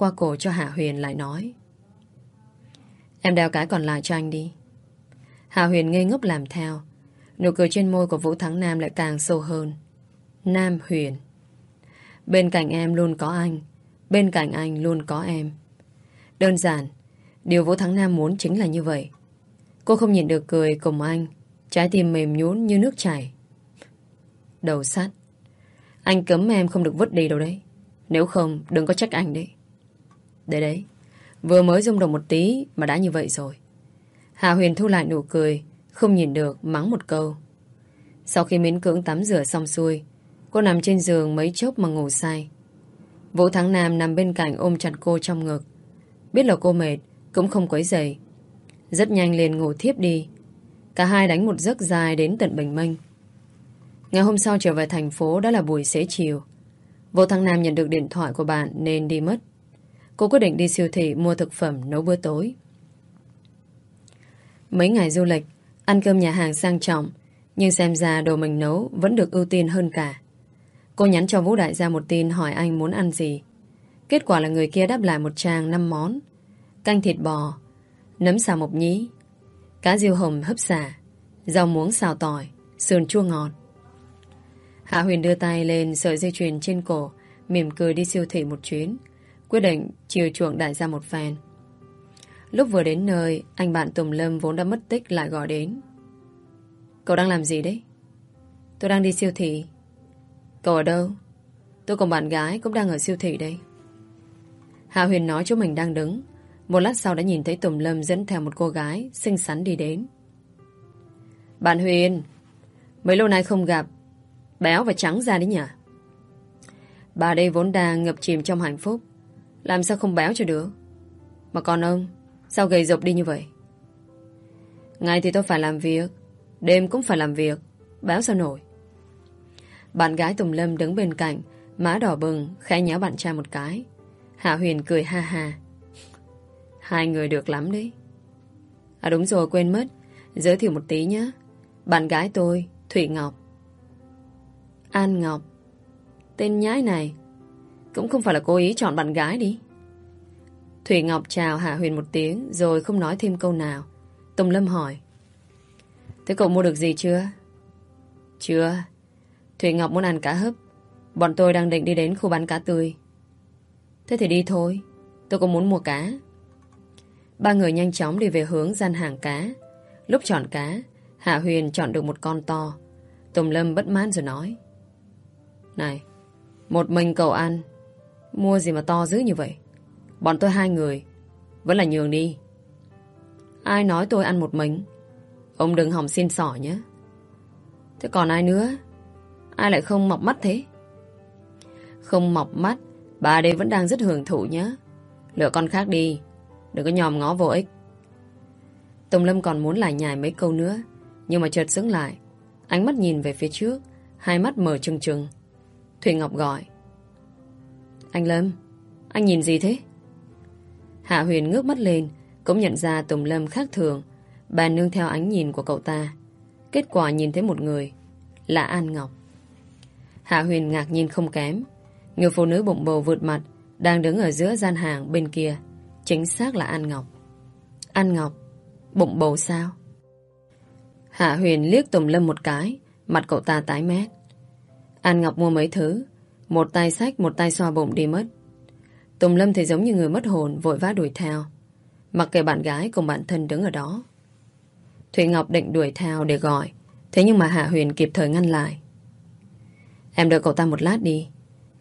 qua cổ cho Hạ Huyền lại nói. Em đeo cái còn lại cho anh đi. Hạ Huyền ngây ngốc làm theo. Nụ cười trên môi của Vũ Thắng Nam lại càng sâu hơn. Nam Huyền. Bên cạnh em luôn có anh. Bên cạnh anh luôn có em. Đơn giản, điều Vũ Thắng Nam muốn chính là như vậy. Cô không nhìn được cười cùng anh. Trái tim mềm nhũn như nước chảy. Đầu sắt. Anh cấm em không được vứt đi đâu đấy. Nếu không, đừng có trách anh đấy. Đấy đấy. Vừa mới rung động một tí mà đã như vậy rồi. Hà Huyền thu lại nụ cười, không nhìn được, mắng một câu. Sau khi miễn cưỡng tắm rửa xong xuôi, cô nằm trên giường mấy chốc mà ngủ say. Vũ Thắng Nam nằm bên cạnh ôm chặt cô trong ngực. Biết là cô mệt, cũng không quấy dậy. Rất nhanh liền ngủ thiếp đi. Cả hai đánh một giấc dài đến tận bình minh. Ngày hôm sau trở về thành phố đã là buổi xế chiều. Vũ Thắng Nam nhận được điện thoại của bạn nên đi mất. Cô quyết định đi siêu thị mua thực phẩm nấu bữa tối. Mấy ngày du lịch, ăn cơm nhà hàng sang trọng, nhưng xem ra đồ mình nấu vẫn được ưu tiên hơn cả. Cô nhắn cho Vũ Đại gia một tin hỏi anh muốn ăn gì. Kết quả là người kia đáp lại một trang 5 món. Canh thịt bò, nấm xào mộc nhí, cá diêu hồng hấp xả, rau muống xào tỏi, sườn chua ngọt. Hạ Huyền đưa tay lên sợi dây chuyền trên cổ, mỉm cười đi siêu thị một chuyến, quyết định chiều chuộng đại gia một phen. Lúc vừa đến nơi, anh bạn Tùng Lâm vốn đã mất tích lại gọi đến. Cậu đang làm gì đấy? Tôi đang đi siêu thị. Cậu ở đâu? Tôi cùng bạn gái cũng đang ở siêu thị đây. Hạ Huyền nói chỗ mình đang đứng. Một lát sau đã nhìn thấy Tùng Lâm dẫn theo một cô gái xinh xắn đi đến. Bạn Huyền, mấy lâu nay không gặp, béo và trắng ra đấy nhỉ? Bà đây vốn đang ngập chìm trong hạnh phúc. Làm sao không béo cho được? Mà còn ông, sao gầy rộp đi như vậy? Ngày thì tôi phải làm việc, đêm cũng phải làm việc, béo sao nổi? Bạn gái Tùng Lâm đứng bên cạnh, má đỏ bừng, khẽ nhéo bạn trai một cái. Hạ Huyền cười ha ha. Hai người được lắm đấy. À đúng rồi, quên mất. Giới thiệu một tí nhé. Bạn gái tôi, Thủy Ngọc. An Ngọc. Tên nhái này. Cũng không phải là cố ý chọn bạn gái đi. Thủy Ngọc chào Hạ Huyền một tiếng rồi không nói thêm câu nào. Tùng Lâm hỏi. Thế cậu mua được gì chưa? Chưa. Thủy Ngọc muốn ăn cá hấp. Bọn tôi đang định đi đến khu bán cá tươi. Thế thì đi thôi. Tôi cũng muốn mua cá. Ba người nhanh chóng đi về hướng gian hàng cá. Lúc chọn cá, Hạ Huyền chọn được một con to. Tùng Lâm bất mãn rồi nói. Này, một mình cậu ăn. Mua gì mà to dữ như vậy? Bọn tôi hai người. Vẫn là nhường đi. Ai nói tôi ăn một mình? Ông đừng hỏng xin sỏ nhé. Thế còn ai nữa? Ai lại không mọc mắt thế? Không mọc mắt, bà đây vẫn đang rất hưởng thụ nhé. Lựa con khác đi. Đừng có nhòm ngó vô ích. Tùng Lâm còn muốn lại nhài mấy câu nữa. Nhưng mà chợt sững lại. Ánh mắt nhìn về phía trước. Hai mắt mở trừng trừng. Thủy Ngọc gọi. Anh Lâm, anh nhìn gì thế? Hạ Huyền ngước mắt lên, cũng nhận ra Tùng Lâm khác thường. Bà nương theo ánh nhìn của cậu ta. Kết quả nhìn thấy một người, là An Ngọc. Hạ Huyền ngạc nhiên không kém. Người phụ nữ bụng bầu vượt mặt, đang đứng ở giữa gian hàng bên kia. Chính xác là An Ngọc. An Ngọc, bụng bầu sao? Hạ Huyền liếc Tùng Lâm một cái, mặt cậu ta tái mét. An Ngọc mua mấy thứ, một tay sách, một tay xoa bụng đi mất. Tùng Lâm thì giống như người mất hồn vội vã đuổi theo. Mặc kệ bạn gái cùng bạn thân đứng ở đó. Thủy Ngọc định đuổi theo để gọi. Thế nhưng mà Hạ Huyền kịp thời ngăn lại. Em đợi cậu ta một lát đi.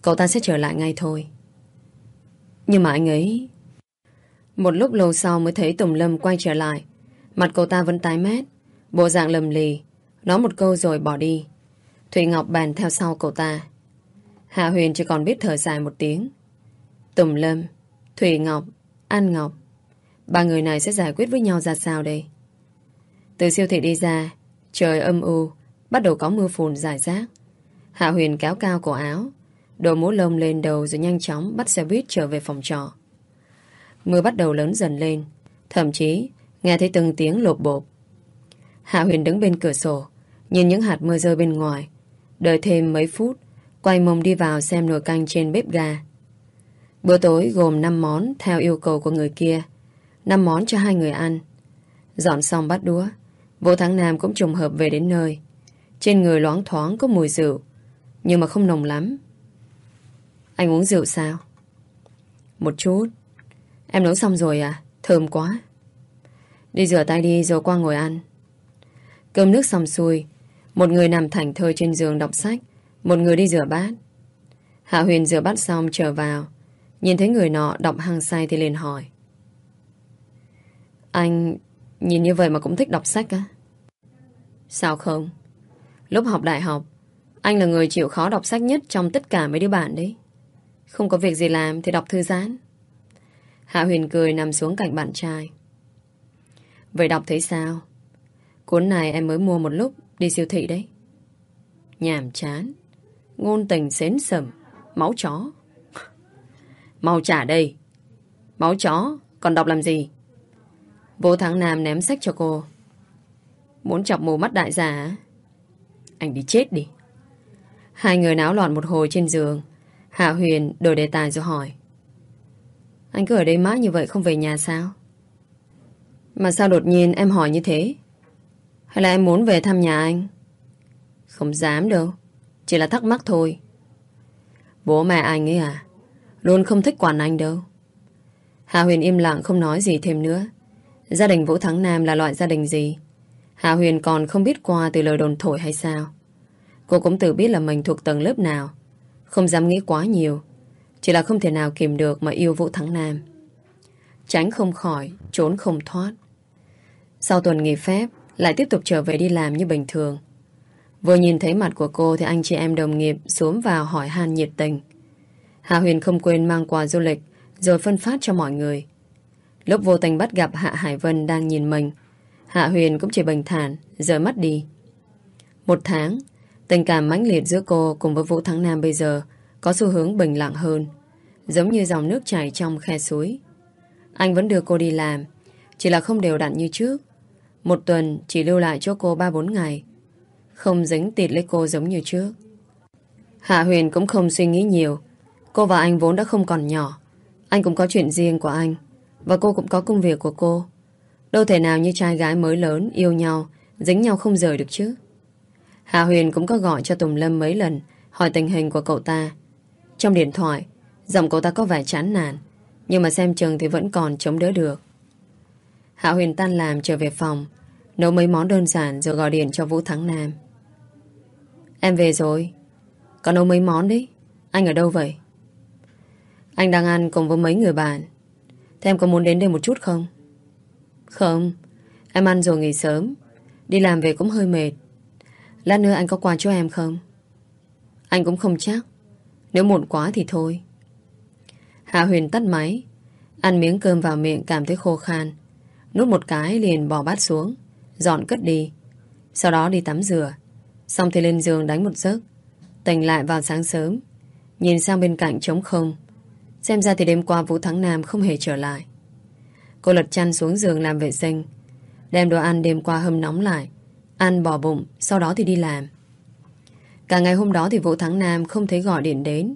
Cậu ta sẽ trở lại ngay thôi. Nhưng mà anh ấy... Một lúc lâu sau mới thấy Tùng Lâm quay trở lại. Mặt cậu ta vẫn tái mét. Bộ dạng lầm lì. Nói một câu rồi bỏ đi. Thủy Ngọc bàn theo sau cậu ta. Hạ Huyền chỉ còn biết thở dài một tiếng. Tùng Lâm, Thủy Ngọc, An Ngọc. Ba người này sẽ giải quyết với nhau ra sao đây? Từ siêu thị đi ra, trời âm u, bắt đầu có mưa phùn dài rác. Hạ Huyền kéo cao cổ áo, đội mũ lông lên đầu rồi nhanh chóng bắt xe buýt trở về phòng trọ. Mưa bắt đầu lớn dần lên, thậm chí nghe thấy từng tiếng lột bột. Hạ Huyền đứng bên cửa sổ, nhìn những hạt mưa rơi bên ngoài, đợi thêm mấy phút, quay mông đi vào xem nồi canh trên bếp ga. Bữa tối gồm 5 món theo yêu cầu của người kia. 5 món cho hai người ăn. Dọn xong bắt đũa. Vũ Thắng Nam cũng trùng hợp về đến nơi. Trên người loáng thoáng có mùi rượu. Nhưng mà không nồng lắm. Anh uống rượu sao? Một chút. Em nấu xong rồi à? Thơm quá. Đi rửa tay đi rồi qua ngồi ăn. Cơm nước xong xuôi. Một người nằm thảnh thơi trên giường đọc sách. Một người đi rửa bát. Hạ Huyền rửa bát xong trở vào. Nhìn thấy người nọ đọc hàng say thì liền hỏi. Anh nhìn như vậy mà cũng thích đọc sách á? Sao không? Lúc học đại học, anh là người chịu khó đọc sách nhất trong tất cả mấy đứa bạn đấy. Không có việc gì làm thì đọc thư giãn. Hạ Huyền cười nằm xuống cạnh bạn trai. Vậy đọc thấy sao? Cuốn này em mới mua một lúc đi siêu thị đấy. Nhàm chán. Ngôn tình xến sầm. Máu chó. Mau trả đây. Máu chó. Còn đọc làm gì? Vô Thắng Nam ném sách cho cô. Muốn chọc mù mắt đại giả Anh đi chết đi. Hai người náo loạn một hồi trên giường. Hạ Huyền đổi đề tài rồi hỏi. Anh cứ ở đây mãi như vậy không về nhà sao? Mà sao đột nhiên em hỏi như thế? Hay là em muốn về thăm nhà anh? Không dám đâu. Chỉ là thắc mắc thôi. Bố mẹ anh ấy à? Luôn không thích quản anh đâu. Hà Huyền im lặng không nói gì thêm nữa. Gia đình Vũ Thắng Nam là loại gia đình gì? Hà Huyền còn không biết qua từ lời đồn thổi hay sao? Cô cũng tự biết là mình thuộc tầng lớp nào. Không dám nghĩ quá nhiều. Chỉ là không thể nào kìm được mà yêu Vũ Thắng Nam. Tránh không khỏi, trốn không thoát. Sau tuần nghỉ phép, lại tiếp tục trở về đi làm như bình thường. Vừa nhìn thấy mặt của cô thì anh chị em đồng nghiệp xuống vào hỏi han nhiệt tình. Hạ Huyền không quên mang quà du lịch rồi phân phát cho mọi người. Lúc vô tình bắt gặp Hạ Hải Vân đang nhìn mình, Hạ Huyền cũng chỉ bình thản, rời mắt đi. Một tháng, tình cảm mãnh liệt giữa cô cùng với Vũ Thắng Nam bây giờ có xu hướng bình lặng hơn, giống như dòng nước chảy trong khe suối. Anh vẫn đưa cô đi làm, chỉ là không đều đặn như trước. Một tuần chỉ lưu lại cho cô 3-4 ngày, không dính tịt lấy cô giống như trước. Hạ Huyền cũng không suy nghĩ nhiều, cô và anh vốn đã không còn nhỏ, anh cũng có chuyện riêng của anh, và cô cũng có công việc của cô. Đâu thể nào như trai gái mới lớn yêu nhau, dính nhau không rời được chứ. Hạ Huyền cũng có gọi cho Tùng Lâm mấy lần hỏi tình hình của cậu ta. Trong điện thoại, giọng cậu ta có vẻ chán nản, nhưng mà xem chừng thì vẫn còn chống đỡ được. Hạ Huyền tan làm trở về phòng, nấu mấy món đơn giản rồi gọi điện cho Vũ Thắng Nam. Em về rồi. Có nấu mấy món đấy. Anh ở đâu vậy? Anh đang ăn cùng với mấy người bạn. Thế em có muốn đến đây một chút không? Không. Em ăn rồi nghỉ sớm. Đi làm về cũng hơi mệt. Lát nữa anh có quà cho em không? Anh cũng không chắc. Nếu muộn quá thì thôi. Hạ Huyền tắt máy. Ăn miếng cơm vào miệng cảm thấy khô khan. Nút một cái liền bỏ bát xuống. Dọn cất đi. Sau đó đi tắm rửa. Xong thì lên giường đánh một giấc. Tỉnh lại vào sáng sớm. Nhìn sang bên cạnh trống không. Xem ra thì đêm qua Vũ Thắng Nam không hề trở lại. Cô lật chăn xuống giường làm vệ sinh. Đem đồ ăn đêm qua hâm nóng lại. Ăn bỏ bụng, sau đó thì đi làm. Cả ngày hôm đó thì Vũ Thắng Nam không thấy gọi điện đến.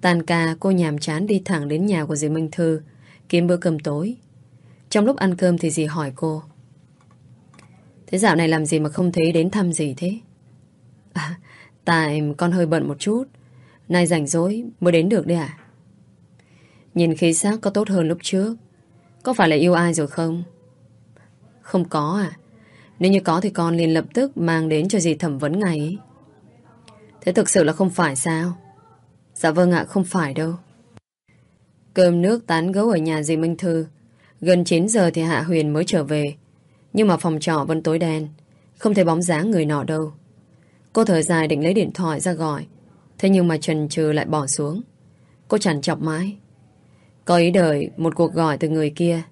Tàn ca cô nhàm chán đi thẳng đến nhà của dì Minh Thư kiếm bữa cơm tối. Trong lúc ăn cơm thì dì hỏi cô. Thế dạo này làm gì mà không thấy đến thăm gì thế? À, tại con hơi bận một chút. Nay rảnh rỗi mới đến được đấy à? Nhìn khí sắc có tốt hơn lúc trước. Có phải là yêu ai rồi không? Không có à? Nếu như có thì con liền lập tức mang đến cho dì thẩm vấn ngày ấy. Thế thực sự là không phải sao? Dạ vâng ạ, không phải đâu. Cơm nước tán gấu ở nhà dì Minh Thư. Gần 9 giờ thì Hạ Huyền mới trở về. Nhưng mà phòng trọ vẫn tối đen. Không thấy bóng dáng người nọ đâu. Cô thở dài định lấy điện thoại ra gọi. Thế nhưng mà trần trừ lại bỏ xuống. Cô chẳng chọc mãi. Có ý đợi một cuộc gọi từ người kia.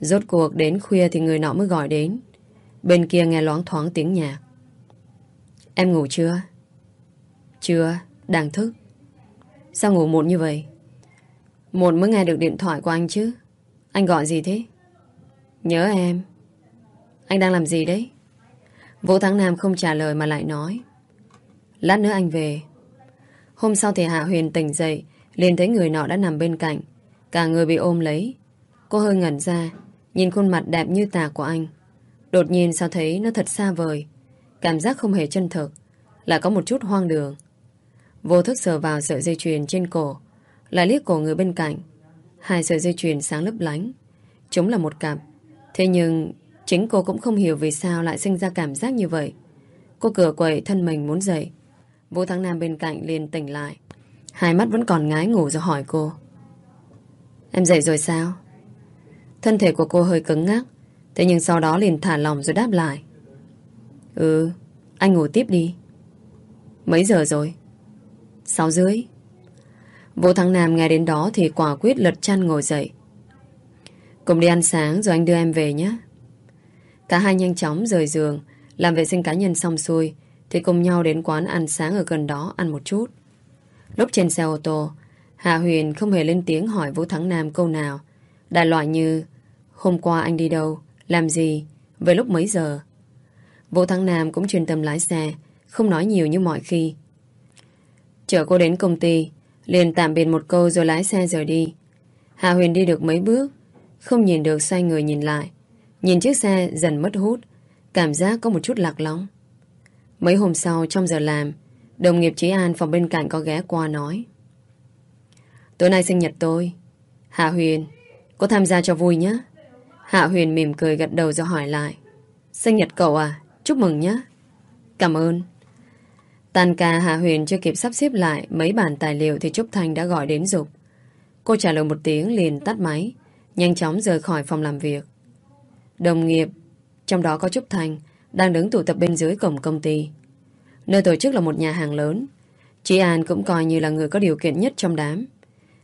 Rốt cuộc đến khuya thì người nọ mới gọi đến. Bên kia nghe loáng thoáng tiếng nhạc. Em ngủ chưa? Chưa, đang thức. Sao ngủ muộn như vậy? Muộn mới nghe được điện thoại của anh chứ. Anh gọi gì thế? Nhớ em. Anh đang làm gì đấy? Vũ Thắng Nam không trả lời mà lại nói. Lát nữa anh về. Hôm sau thì Hạ Huyền tỉnh dậy liền thấy người nọ đã nằm bên cạnh. Cả người bị ôm lấy. Cô hơi ngẩn ra, nhìn khuôn mặt đẹp như tà của anh. Đột nhiên sao thấy nó thật xa vời. Cảm giác không hề chân thực. Lại có một chút hoang đường. Vô thức sờ vào sợi dây chuyền trên cổ. Lại liếc cổ người bên cạnh. Hai sợi dây chuyền sáng lấp lánh. Chúng là một cặp. Thế nhưng chính cô cũng không hiểu vì sao lại sinh ra cảm giác như vậy. Cô cửa quậy thân mình muốn dậy. Vũ Thắng Nam bên cạnh liền tỉnh lại. Hai mắt vẫn còn ngái ngủ rồi hỏi cô. Em dậy rồi sao? Thân thể của cô hơi cứng ngắc. Thế nhưng sau đó liền thả lòng rồi đáp lại. Ừ, anh ngủ tiếp đi. Mấy giờ rồi? Sáu rưỡi. Vũ Thắng Nam nghe đến đó thì quả quyết lật chăn ngồi dậy. Cùng đi ăn sáng rồi anh đưa em về nhé. Cả hai nhanh chóng rời giường, làm vệ sinh cá nhân xong xuôi, thì cùng nhau đến quán ăn sáng ở gần đó ăn một chút. Lúc trên xe ô tô, Hạ Huyền không hề lên tiếng hỏi Vũ Thắng Nam câu nào. Đại loại như, hôm qua anh đi đâu, làm gì, về lúc mấy giờ. Vũ Thắng Nam cũng chuyên tâm lái xe, không nói nhiều như mọi khi. Chở cô đến công ty, liền tạm biệt một câu rồi lái xe rời đi. Hạ Huyền đi được mấy bước, không nhìn được xoay người nhìn lại. Nhìn chiếc xe dần mất hút, cảm giác có một chút lạc lõng. Mấy hôm sau trong giờ làm, đồng nghiệp Trí An phòng bên cạnh có ghé qua nói. Tối nay sinh nhật tôi. Hạ Huyền, cô tham gia cho vui nhé. Hạ Huyền mỉm cười gật đầu rồi hỏi lại. Sinh nhật cậu à? Chúc mừng nhé. Cảm ơn. Tàn ca Hạ Huyền chưa kịp sắp xếp lại mấy bản tài liệu thì Trúc Thanh đã gọi đến dục. Cô trả lời một tiếng liền tắt máy, nhanh chóng rời khỏi phòng làm việc. Đồng nghiệp, trong đó có Trúc Thanh, đang đứng tụ tập bên dưới cổng công ty. Nơi tổ chức là một nhà hàng lớn. Chị An cũng coi như là người có điều kiện nhất trong đám.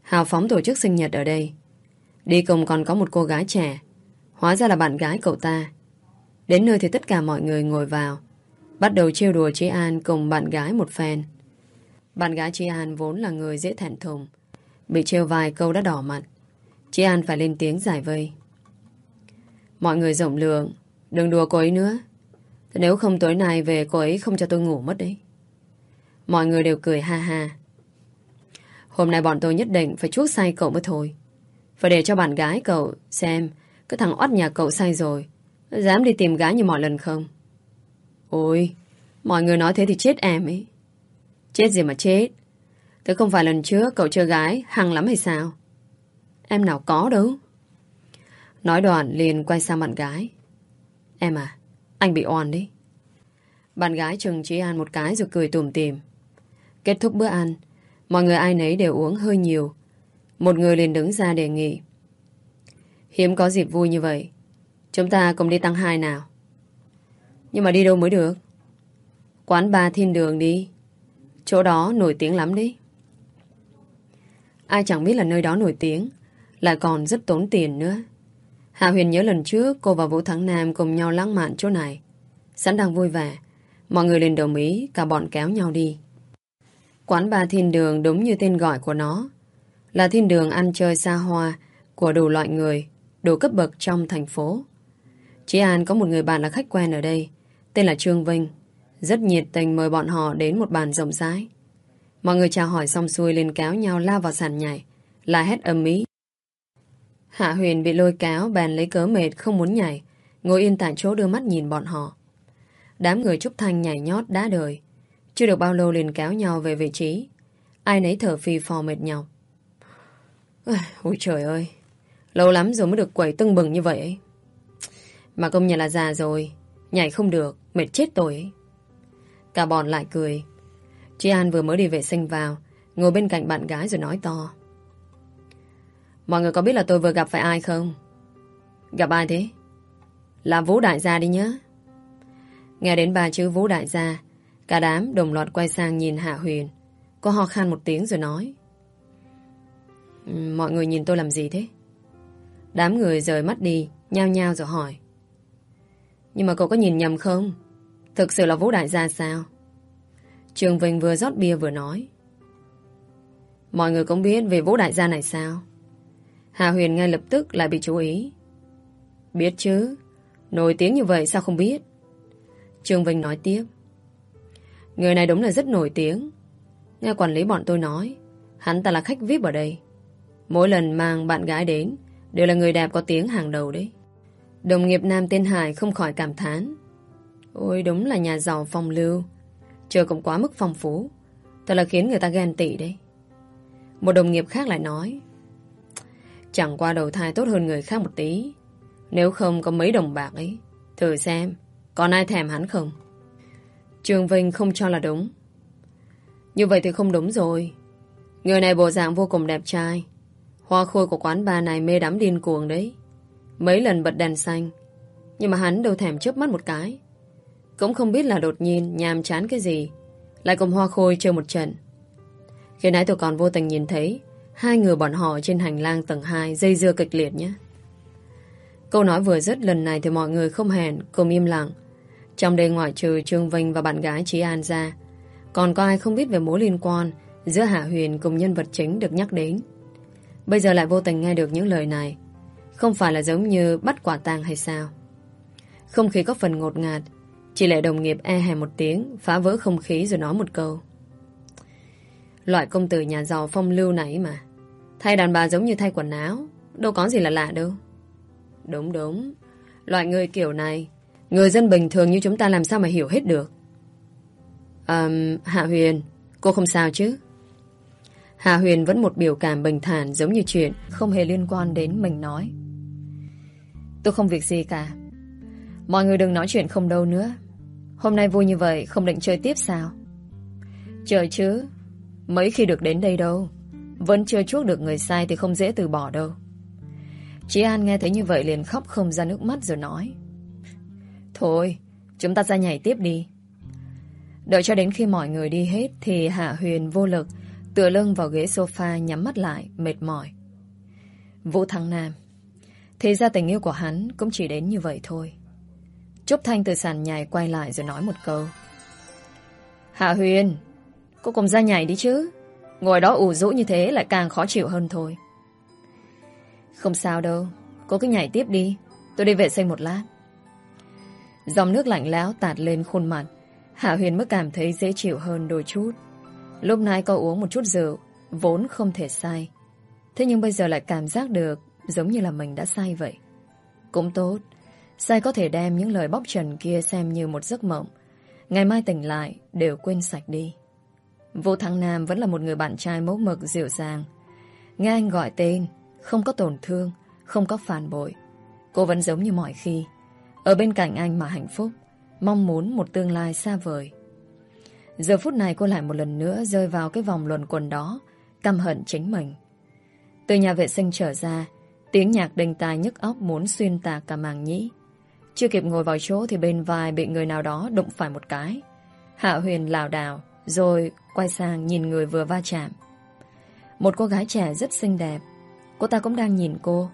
Hào phóng tổ chức sinh nhật ở đây. Đi cùng còn có một cô gái trẻ. Hóa ra là bạn gái cậu ta. Đến nơi thì tất cả mọi người ngồi vào. Bắt đầu trêu đùa chị An cùng bạn gái một phen. Bạn gái chị An vốn là người dễ thẹn thùng. Bị trêu vài câu đã đỏ mặt. Chị An phải lên tiếng giải vây. Mọi người rộng lượng. Đừng đùa cô ấy nữa. Nếu không tối nay về cô ấy không cho tôi ngủ mất đấy. Mọi người đều cười ha ha. Hôm nay bọn tôi nhất định phải chuốc say cậu mới thôi. Phải để cho bạn gái cậu xem cái thằng oát nhà cậu say rồi. Dám đi tìm gái như mọi lần không? Ôi, mọi người nói thế thì chết em ấy. Chết gì mà chết. Thế không phải lần trước cậu chơi gái hăng lắm hay sao? Em nào có đâu. Nói đoạn liền quay sang bạn gái. Em à, anh bị oan đấy. Bạn gái chừng chị An một cái rồi cười tủm tìm. Kết thúc bữa ăn, mọi người ai nấy đều uống hơi nhiều. Một người liền đứng ra đề nghị. Hiếm có dịp vui như vậy. Chúng ta cùng đi tăng hai nào. Nhưng mà đi đâu mới được? Quán ba thiên đường đi. Chỗ đó nổi tiếng lắm đấy. Ai chẳng biết là nơi đó nổi tiếng. Lại còn rất tốn tiền nữa. Hạ Huyền nhớ lần trước cô và Vũ Thắng Nam cùng nhau lãng mạn chỗ này. Sẵn đang vui vẻ. Mọi người liền đồng ý, cả bọn kéo nhau đi. Quán ba thiên đường đúng như tên gọi của nó. Là thiên đường ăn chơi xa hoa của đủ loại người, đủ cấp bậc trong thành phố. Chị An có một người bạn là khách quen ở đây, tên là Trương Vinh. Rất nhiệt tình mời bọn họ đến một bàn rộng rãi. Mọi người chào hỏi xong xuôi lên kéo nhau lao vào sàn nhảy, la hét âm ý. Hạ Huyền bị lôi kéo bèn lấy cớ mệt không muốn nhảy, ngồi yên tại chỗ đưa mắt nhìn bọn họ. Đám người Trúc Thanh nhảy nhót đã đời. Chưa được bao lâu liền kéo nhau về vị trí. Ai nấy thở phì phò mệt nhọc. Ôi trời ơi, lâu lắm rồi mới được quẩy tưng bừng như vậy ấy. Mà công nhận là già rồi, nhảy không được, mệt chết tôi ấy. Cả bọn lại cười. Chị An vừa mới đi vệ sinh vào, ngồi bên cạnh bạn gái rồi nói to. Mọi người có biết là tôi vừa gặp phải ai không? Gặp ai thế? Là Vũ Đại Gia đi nhá. Nghe đến ba chữ Vũ Đại Gia, cả đám đồng loạt quay sang nhìn Hạ Huyền. Cô ho khan một tiếng rồi nói. Ừ, mọi người nhìn tôi làm gì thế? Đám người rời mắt đi, nhao nhao rồi hỏi. Nhưng mà cậu có nhìn nhầm không? Thực sự là Vũ Đại Gia sao? Trường Vinh vừa rót bia vừa nói. Mọi người cũng biết về Vũ Đại Gia này sao? Hà Huyền ngay lập tức lại bị chú ý. Biết chứ, nổi tiếng như vậy sao không biết? Trương Vinh nói tiếp. Người này đúng là rất nổi tiếng. Nghe quản lý bọn tôi nói, Hắn ta là khách VIP ở đây. Mỗi lần mang bạn gái đến, đều là người đẹp có tiếng hàng đầu đấy. Đồng nghiệp nam tên Hải không khỏi cảm thán. Ôi đúng là nhà giàu phong lưu. Chờ cũng quá mức phong phú. Thật là khiến người ta ghen tị đấy. Một đồng nghiệp khác lại nói. Chẳng qua đầu thai tốt hơn người khác một tí. Nếu không có mấy đồng bạc ấy, thử xem, còn ai thèm hắn không? Trường Vinh không cho là đúng. Như vậy thì không đúng rồi. Người này bộ dạng vô cùng đẹp trai. Hoa khôi của quán bà này mê đắm điên cuồng đấy. Mấy lần bật đèn xanh. Nhưng mà hắn đâu thèm chớp mắt một cái. Cũng không biết là đột nhiên nhàm chán cái gì. Lại cùng hoa khôi chơi một trận. Khi nãy tôi còn vô tình nhìn thấy hai người bọn họ trên hành lang tầng 2 dây dưa kịch liệt nhé. Câu nói vừa dứt lần này thì mọi người không hẹn, cùng im lặng. Trong đây ngoại trừ Trương Vinh và bạn gái Trí An ra, còn có ai không biết về mối liên quan giữa Hạ Huyền cùng nhân vật chính được nhắc đến. Bây giờ lại vô tình nghe được những lời này. Không phải là giống như bắt quả tang hay sao? Không khí có phần ngột ngạt, chỉ lệ đồng nghiệp e hè một tiếng, phá vỡ không khí rồi nói một câu. Loại công tử nhà giàu phong lưu nãy mà. Thay đàn bà giống như thay quần áo, đâu có gì là lạ đâu. Đúng đúng, loại người kiểu này, người dân bình thường như chúng ta làm sao mà hiểu hết được. Um, Hạ Huyền, cô không sao chứ? Hạ Huyền vẫn một biểu cảm bình thản giống như chuyện không hề liên quan đến mình nói. Tôi không việc gì cả. Mọi người đừng nói chuyện không đâu nữa. Hôm nay vui như vậy không định chơi tiếp sao? Trời chứ, mấy khi được đến đây đâu. Vẫn chưa chuốc được người sai thì không dễ từ bỏ đâu. Chị An nghe thấy như vậy liền khóc không ra nước mắt rồi nói. Thôi, chúng ta ra nhảy tiếp đi. Đợi cho đến khi mọi người đi hết thì Hạ Huyền vô lực tựa lưng vào ghế sofa nhắm mắt lại, mệt mỏi. Vũ Thăng Nam Thế ra tình yêu của hắn cũng chỉ đến như vậy thôi. Trúc Thanh từ sàn nhảy quay lại rồi nói một câu. Hạ Huyền, cô cùng ra nhảy đi chứ. Ngồi đó ủ rũ như thế lại càng khó chịu hơn thôi. Không sao đâu, cô cứ nhảy tiếp đi. Tôi đi vệ sinh một lát. Dòng nước lạnh lẽo tạt lên khuôn mặt. Hạ Huyền mới cảm thấy dễ chịu hơn đôi chút. Lúc nãy cô uống một chút rượu, vốn không thể sai. Thế nhưng bây giờ lại cảm giác được giống như là mình đã sai vậy. Cũng tốt, sai có thể đem những lời bóc trần kia xem như một giấc mộng. Ngày mai tỉnh lại, đều quên sạch đi. Vô Thăng Nam vẫn là một người bạn trai mẫu mực dịu dàng. Nghe anh gọi tên, không có tổn thương, không có phản bội. Cô vẫn giống như mọi khi. Ở bên cạnh anh mà hạnh phúc, mong muốn một tương lai xa vời. Giờ phút này cô lại một lần nữa rơi vào cái vòng luẩn quần đó, căm hận chính mình. Từ nhà vệ sinh trở ra, tiếng nhạc đình tai nhức óc muốn xuyên tạc cả màng nhĩ. Chưa kịp ngồi vào chỗ thì bên vai bị người nào đó đụng phải một cái. Hạ Huyền lảo đảo, rồi quay sang nhìn người vừa va chạm. Một cô gái trẻ rất xinh đẹp. Cô ta cũng đang nhìn cô.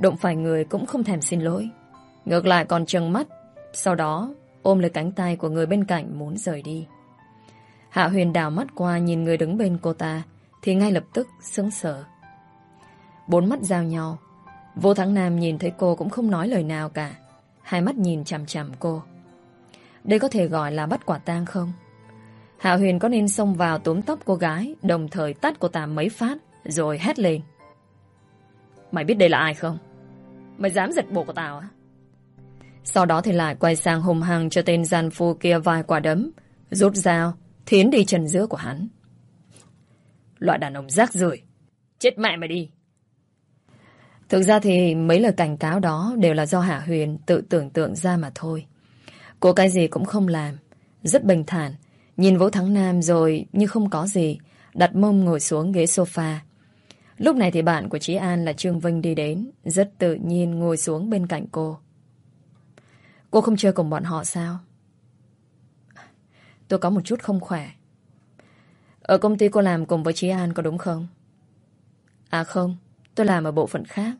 Đụng phải người cũng không thèm xin lỗi. Ngược lại còn trừng mắt. Sau đó, ôm lấy cánh tay của người bên cạnh muốn rời đi. Hạ Huyền đảo mắt qua nhìn người đứng bên cô ta, thì ngay lập tức sững sờ. Bốn mắt giao nhau. Vô Thắng Nam nhìn thấy cô cũng không nói lời nào cả. Hai mắt nhìn chằm chằm cô. Đây có thể gọi là bắt quả tang không? Hạ Huyền có nên xông vào túm tóc cô gái đồng thời tắt cô ta mấy phát rồi hét lên. Mày biết đây là ai không? Mày dám giật bộ của tao à? Sau đó thì lại quay sang hùng hăng cho tên gian phu kia vài quả đấm, rút dao, thiến đi chân giữa của hắn. Loại đàn ông rác rưởi Chết mẹ mày đi! Thực ra thì mấy lời cảnh cáo đó đều là do Hạ Huyền tự tưởng tượng ra mà thôi. Cô cái gì cũng không làm, rất bình thản, nhìn Vũ Thắng Nam rồi như không có gì, đặt mông ngồi xuống ghế sofa. Lúc này thì bạn của trí An là Trương Vinh đi đến, rất tự nhiên ngồi xuống bên cạnh cô. Cô không chơi cùng bọn họ sao? Tôi có một chút không khỏe. Ở công ty cô làm cùng với trí An có đúng không? À không, tôi làm ở bộ phận khác.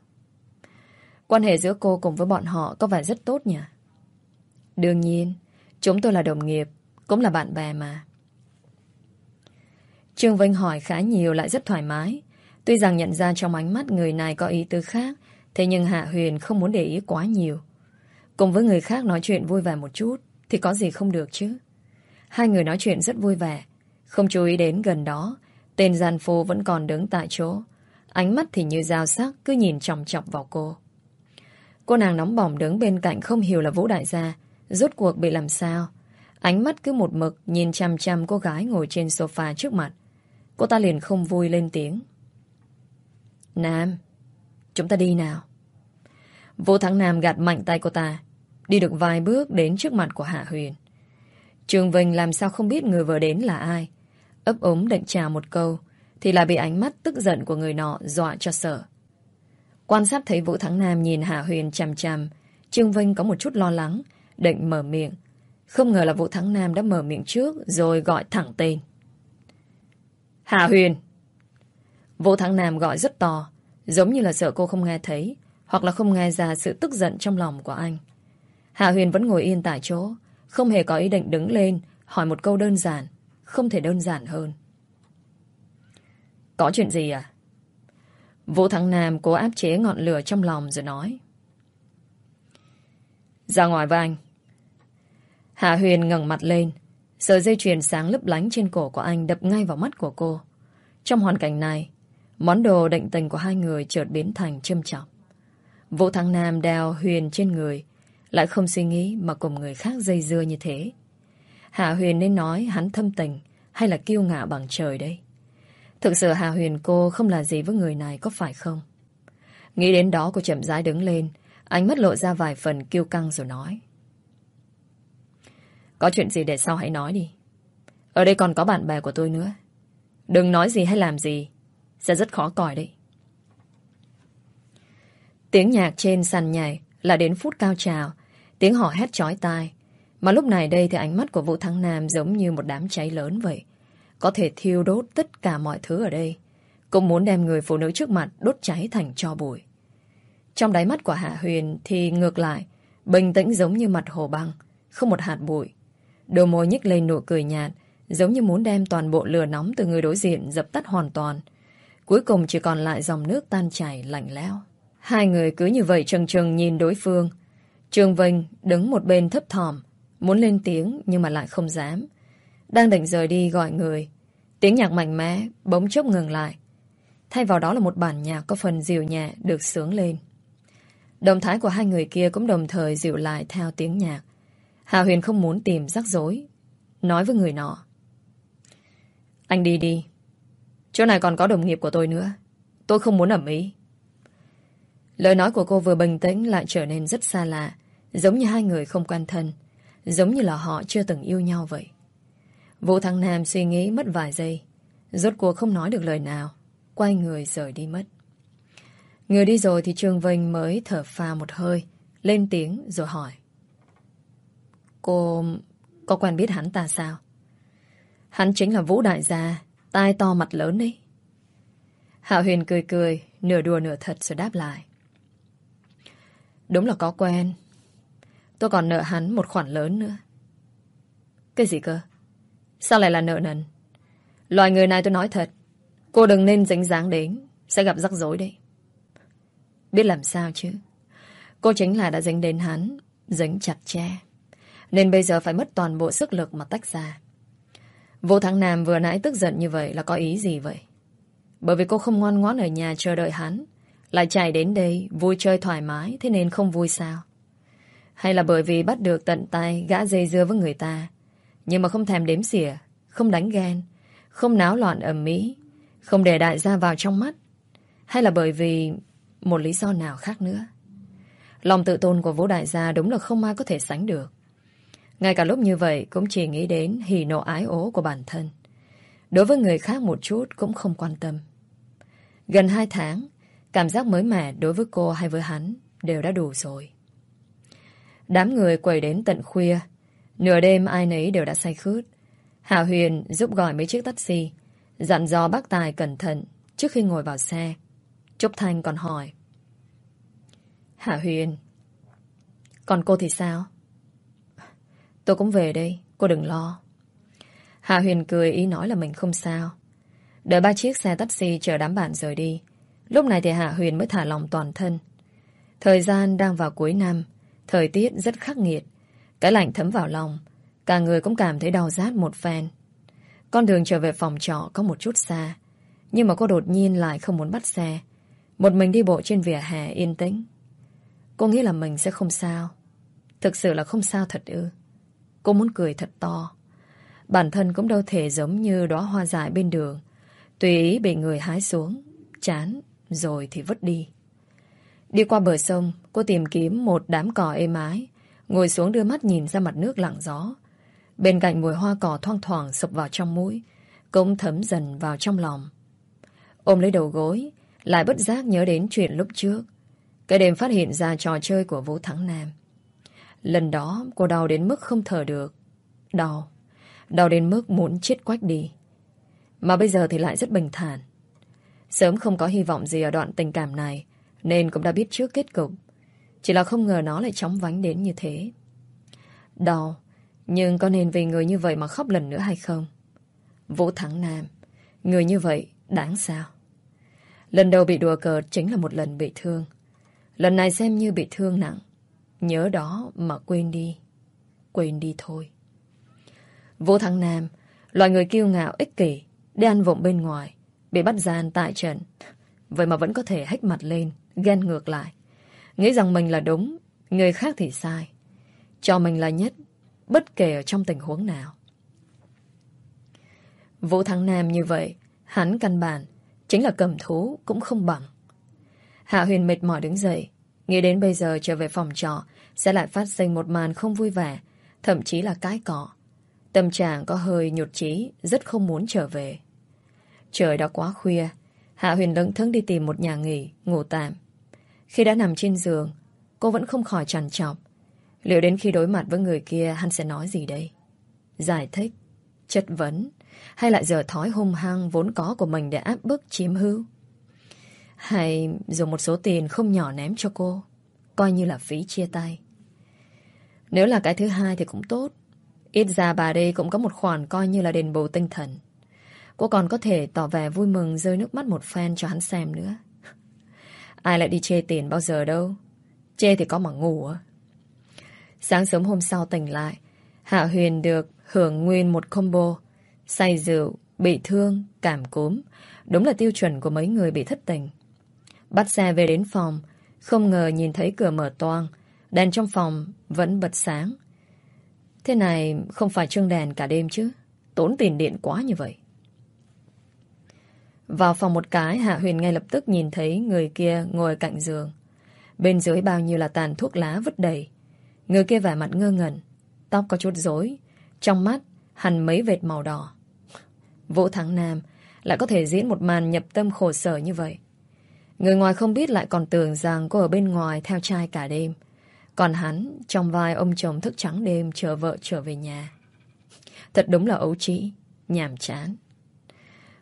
Quan hệ giữa cô cùng với bọn họ có vẻ rất tốt nhỉ? Đương nhiên, chúng tôi là đồng nghiệp, cũng là bạn bè mà. Trương Vinh hỏi khá nhiều lại rất thoải mái. Tuy rằng nhận ra trong ánh mắt người này có ý tư khác, thế nhưng Hạ Huyền không muốn để ý quá nhiều. Cùng với người khác nói chuyện vui vẻ một chút, thì có gì không được chứ. Hai người nói chuyện rất vui vẻ, không chú ý đến gần đó, Tên gian phu vẫn còn đứng tại chỗ. Ánh mắt thì như dao sắc cứ nhìn chòng chọc vào cô. Cô nàng nóng bỏng đứng bên cạnh không hiểu là Vũ Đại gia. Rốt cuộc bị làm sao? Ánh mắt cứ một mực nhìn chăm chăm cô gái ngồi trên sofa trước mặt. Cô ta liền không vui lên tiếng. Nam, chúng ta đi nào. Vũ Thắng Nam gạt mạnh tay cô ta. Đi được vài bước đến trước mặt của Hạ Huyền. Trường Vinh làm sao không biết người vừa đến là ai. Ấp ống định chào một câu thì là bị ánh mắt tức giận của người nọ dọa cho sợ. Quan sát thấy Vũ Thắng Nam nhìn Hạ Huyền chằm chằm Trương Vinh có một chút lo lắng Định mở miệng không ngờ là Vũ Thắng Nam đã mở miệng trước, Rồi gọi thẳng tên. Hạ Huyền. Vũ Thắng Nam gọi rất to, Giống như là sợ cô không nghe thấy, Hoặc là không nghe ra sự tức giận trong lòng của anh. Hạ Huyền vẫn ngồi yên tại chỗ, Không hề có ý định đứng lên, Hỏi một câu đơn giản, Không thể đơn giản hơn. Có chuyện gì à? Vũ Thắng Nam cố áp chế ngọn lửa trong lòng rồi nói. Ra ngoài với anh. Hạ Huyền ngẩng mặt lên. Sợi dây chuyền sáng lấp lánh trên cổ của anh đập ngay vào mắt của cô. Trong hoàn cảnh này, Món đồ định tình của hai người chợt biến thành châm trọng. Vũ Thắng Nam đeo Huyền trên người, Lại không suy nghĩ mà cùng người khác dây dưa như thế. Hạ Huyền nên nói hắn thâm tình Hay là kiêu ngạo bằng trời đây? Thực sự Hà Huyền cô không là gì với người này có phải không? Nghĩ đến đó, cô chậm rãi đứng lên, Ánh mắt lộ ra vài phần kiêu căng rồi nói. Có chuyện gì để sau hãy nói đi Ở đây còn có bạn bè của tôi nữa Đừng nói gì hay làm gì Sẽ rất khó coi đấy Tiếng nhạc trên sàn nhảy Là đến phút cao trào Tiếng họ hét chói tai Mà lúc này đây thì ánh mắt của Vũ Thắng Nam Giống như một đám cháy lớn vậy có thể thiêu đốt tất cả mọi thứ ở đây. Cũng muốn đem người phụ nữ trước mặt đốt cháy thành cho bụi. Trong đáy mắt của Hạ Huyền thì ngược lại, bình tĩnh giống như mặt hồ băng, không một hạt bụi. Đôi môi nhích lên nụ cười nhạt, giống như muốn đem toàn bộ lửa nóng từ người đối diện dập tắt hoàn toàn. Cuối cùng chỉ còn lại dòng nước tan chảy lạnh lẽo. Hai người cứ như vậy trừng trừng nhìn đối phương. Trương Vinh đứng một bên thấp thỏm, muốn lên tiếng nhưng mà lại không dám. Đang định rời đi gọi người Tiếng nhạc mạnh mẽ bỗng chốc ngừng lại Thay vào đó là một bản nhạc có phần dịu nhẹ được sướng lên Động thái của hai người kia cũng đồng thời dịu lại theo tiếng nhạc Hà Huyền không muốn tìm rắc rối Nói với người nọ Anh đi đi Chỗ này còn có đồng nghiệp của tôi nữa Tôi không muốn ẩm ý Lời nói của cô vừa bình tĩnh lại trở nên rất xa lạ, Giống như hai người không quen thân, Giống như là họ chưa từng yêu nhau vậy Vũ Thăng Nam suy nghĩ mất vài giây. Rốt cuộc không nói được lời nào. Quay người rời đi mất. Người đi rồi thì Trương Vinh mới thở pha một hơi. Lên tiếng rồi hỏi. Cô có quen biết hắn ta sao? Hắn chính là Vũ Đại gia. Tai to mặt lớn đấy. Hạ Huyền cười cười. Nửa đùa nửa thật rồi đáp lại. Đúng là có quen. Tôi còn nợ hắn một khoản lớn nữa. Cái gì cơ? Sao lại là nợ nần Loài người này tôi nói thật, Cô đừng nên dính dáng đến, Sẽ gặp rắc rối đấy Biết làm sao chứ Cô chính là đã dính đến hắn, Dính chặt che nên bây giờ phải mất toàn bộ sức lực mà tách ra Vô Thắng Nam vừa nãy tức giận như vậy là có ý gì vậy? Bởi vì cô không ngoan ngoãn ở nhà chờ đợi hắn, Lại chạy đến đây vui chơi thoải mái, Thế nên không vui sao? Hay là bởi vì bắt được tận tay gã dây dưa với người ta, nhưng mà không thèm đếm xỉa, Không đánh ghen, Không náo loạn ầm mỹ Không để đại gia vào trong mắt Hay là bởi vì một lý do nào khác nữa Lòng tự tôn của vũ đại gia Đúng là không ai có thể sánh được ngay cả lúc như vậy Cũng chỉ nghĩ đến hỉ nộ ái ố của bản thân Đối với người khác một chút Cũng không quan tâm Gần hai tháng Cảm giác mới mẻ đối với cô hay với hắn Đều đã đủ rồi Đám người quầy đến tận khuya Nửa đêm ai nấy đều đã say khướt. Hạ Huyền giúp gọi mấy chiếc taxi, dặn dò bác Tài cẩn thận trước khi ngồi vào xe. Trúc Thanh còn hỏi. Hạ Huyền, còn cô thì sao? Tôi cũng về đây, cô đừng lo. Hạ Huyền cười ý nói là mình không sao. Đợi ba chiếc xe taxi chờ đám bạn rời đi. Lúc này thì Hạ Huyền mới thả lòng toàn thân. Thời gian đang vào cuối năm, thời tiết rất khắc nghiệt. Cái lạnh thấm vào lòng Cả người cũng cảm thấy đau rát một phen Con đường trở về phòng trọ có một chút xa Nhưng mà cô đột nhiên lại không muốn bắt xe. Một mình đi bộ trên vỉa hè yên tĩnh. Cô nghĩ là mình sẽ không sao. Thực sự là không sao thật ư. Cô muốn cười thật to. Bản thân cũng đâu thể giống như đóa hoa dại bên đường. Tùy ý bị người hái xuống, chán, rồi thì vứt đi. Đi qua bờ sông, cô tìm kiếm một đám cỏ êm ái, ngồi xuống đưa mắt nhìn ra mặt nước lặng gió. Bên cạnh mùi hoa cỏ thoang thoảng sụp vào trong mũi, cũng thấm dần vào trong lòng. Ôm lấy đầu gối, lại bất giác nhớ đến chuyện lúc trước. Cái đêm phát hiện ra trò chơi của Vũ Thắng Nam. Lần đó cô đau đến mức không thở được. Đau. Đau đến mức muốn chết quách đi. Mà bây giờ thì lại rất bình thản. Sớm không có hy vọng gì ở đoạn tình cảm này, nên cũng đã biết trước kết cục. Chỉ là không ngờ nó lại chóng vánh đến như thế. Đau. Nhưng có nên vì người như vậy mà khóc lần nữa hay không? Vũ Thắng Nam. Người như vậy đáng sao? Lần đầu bị đùa cợt chính là một lần bị thương. Lần này xem như bị thương nặng. Nhớ đó mà quên đi. Quên đi thôi. Vũ Thắng Nam, loài người kiêu ngạo ích kỷ, đi ăn vụng bên ngoài, bị bắt gian tại trận. Vậy mà vẫn có thể hách mặt lên, ghen ngược lại. Nghĩ rằng mình là đúng, người khác thì sai. Cho mình là nhất, bất kể ở trong tình huống nào. Vũ Thắng Nam như vậy, hắn căn bản, chính là cầm thú cũng không bằng. Hạ Huyền mệt mỏi đứng dậy, nghĩ đến bây giờ trở về phòng trọ sẽ lại phát sinh một màn không vui vẻ, thậm chí là cái cọ. Tâm trạng có hơi nhụt chí, rất không muốn trở về. Trời đã quá khuya, Hạ Huyền lững thững đi tìm một nhà nghỉ, ngủ tạm. Khi đã nằm trên giường, cô vẫn không khỏi trằn trọc. Liệu đến khi đối mặt với người kia hắn sẽ nói gì đây? Giải thích, chất vấn, hay lại giờ thói hung hăng vốn có của mình để áp bức chiếm hữu? Hay dùng một số tiền không nhỏ ném cho cô, coi như là phí chia tay? Nếu là cái thứ hai thì cũng tốt. Ít ra bà đây cũng có một khoản coi như là đền bù tinh thần. Cô còn có thể tỏ vẻ vui mừng rơi nước mắt một fan cho hắn xem nữa. Ai lại đi chê tiền bao giờ đâu. Chê thì có mà ngủ á. Sáng sớm hôm sau tỉnh lại, Hạ Huyền được hưởng nguyên một combo. Say rượu, bị thương, cảm cúm. Đúng là tiêu chuẩn của mấy người bị thất tình. Bắt xe về đến phòng, không ngờ nhìn thấy cửa mở toang. Đèn trong phòng vẫn bật sáng. Thế này không phải trưng đèn cả đêm chứ. Tốn tiền điện quá như vậy. Vào phòng một cái, Hạ Huyền ngay lập tức nhìn thấy người kia ngồi cạnh giường. Bên dưới bao nhiêu là tàn thuốc lá vứt đầy. Người kia vẻ mặt ngơ ngẩn, tóc có chút rối, trong mắt hằn mấy vệt màu đỏ. Vũ Thắng Nam lại có thể diễn một màn nhập tâm khổ sở như vậy. Người ngoài không biết lại còn tưởng rằng cô ở bên ngoài theo trai cả đêm. Còn hắn, trong vai ông chồng thức trắng đêm chờ vợ trở về nhà. Thật đúng là ấu trĩ, nhàm chán.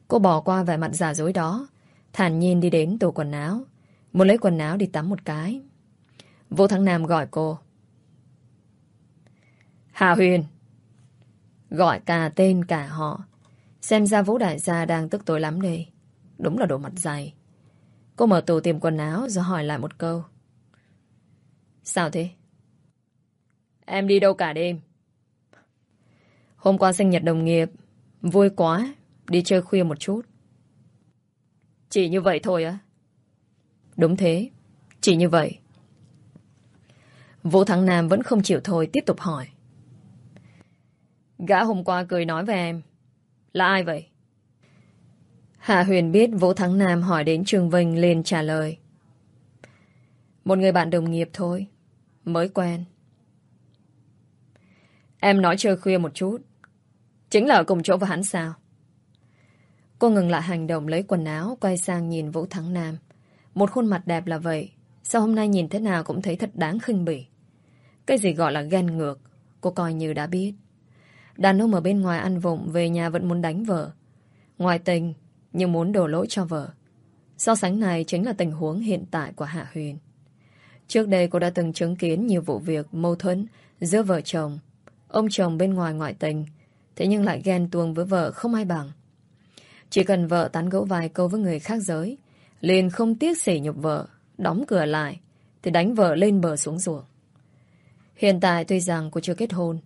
Cô bỏ qua vẻ mặt giả dối đó, thản nhiên đi đến tủ quần áo, muốn lấy quần áo đi tắm một cái. Vũ Thắng Nam gọi cô. Hà Huyền. Gọi cả tên cả họ. Xem ra Vũ Đại gia đang tức tối lắm đây. Đúng là đồ mặt dày. Cô mở tủ tìm quần áo rồi hỏi lại một câu. Sao thế? Em đi đâu cả đêm? Hôm qua sinh nhật đồng nghiệp. Vui quá. Đi chơi khuya một chút. Chỉ như vậy thôi á? Đúng thế. Chỉ như vậy. Vũ Thắng Nam vẫn không chịu thôi tiếp tục hỏi. Gã hôm qua cười nói về em. Là ai vậy? Hạ Huyền biết Vũ Thắng Nam hỏi đến Trường Vinh liền trả lời. Một người bạn đồng nghiệp thôi. Mới quen. Em nói chơi khuya một chút. Chính là ở cùng chỗ với hắn sao? Cô ngừng lại hành động lấy quần áo, quay sang nhìn Vũ Thắng Nam. Một khuôn mặt đẹp là vậy. Sao hôm nay nhìn thế nào cũng thấy thật đáng khinh bỉ. Cái gì gọi là ghen ngược, cô coi như đã biết. Đàn ông ở bên ngoài ăn vụng về nhà vẫn muốn đánh vợ. Ngoài tình, nhưng muốn đổ lỗi cho vợ. So sánh này chính là tình huống hiện tại của Hạ Huyền. Trước đây cô đã từng chứng kiến nhiều vụ việc mâu thuẫn giữa vợ chồng. Ông chồng bên ngoài ngoại tình, thế nhưng lại ghen tuông với vợ không ai bằng. Chỉ cần vợ tán gẫu vài câu với người khác giới, liền không tiếc sỉ nhục vợ, đóng cửa lại, thì đánh vợ lên bờ xuống ruộng. Hiện tại tuy rằng cô chưa kết hôn,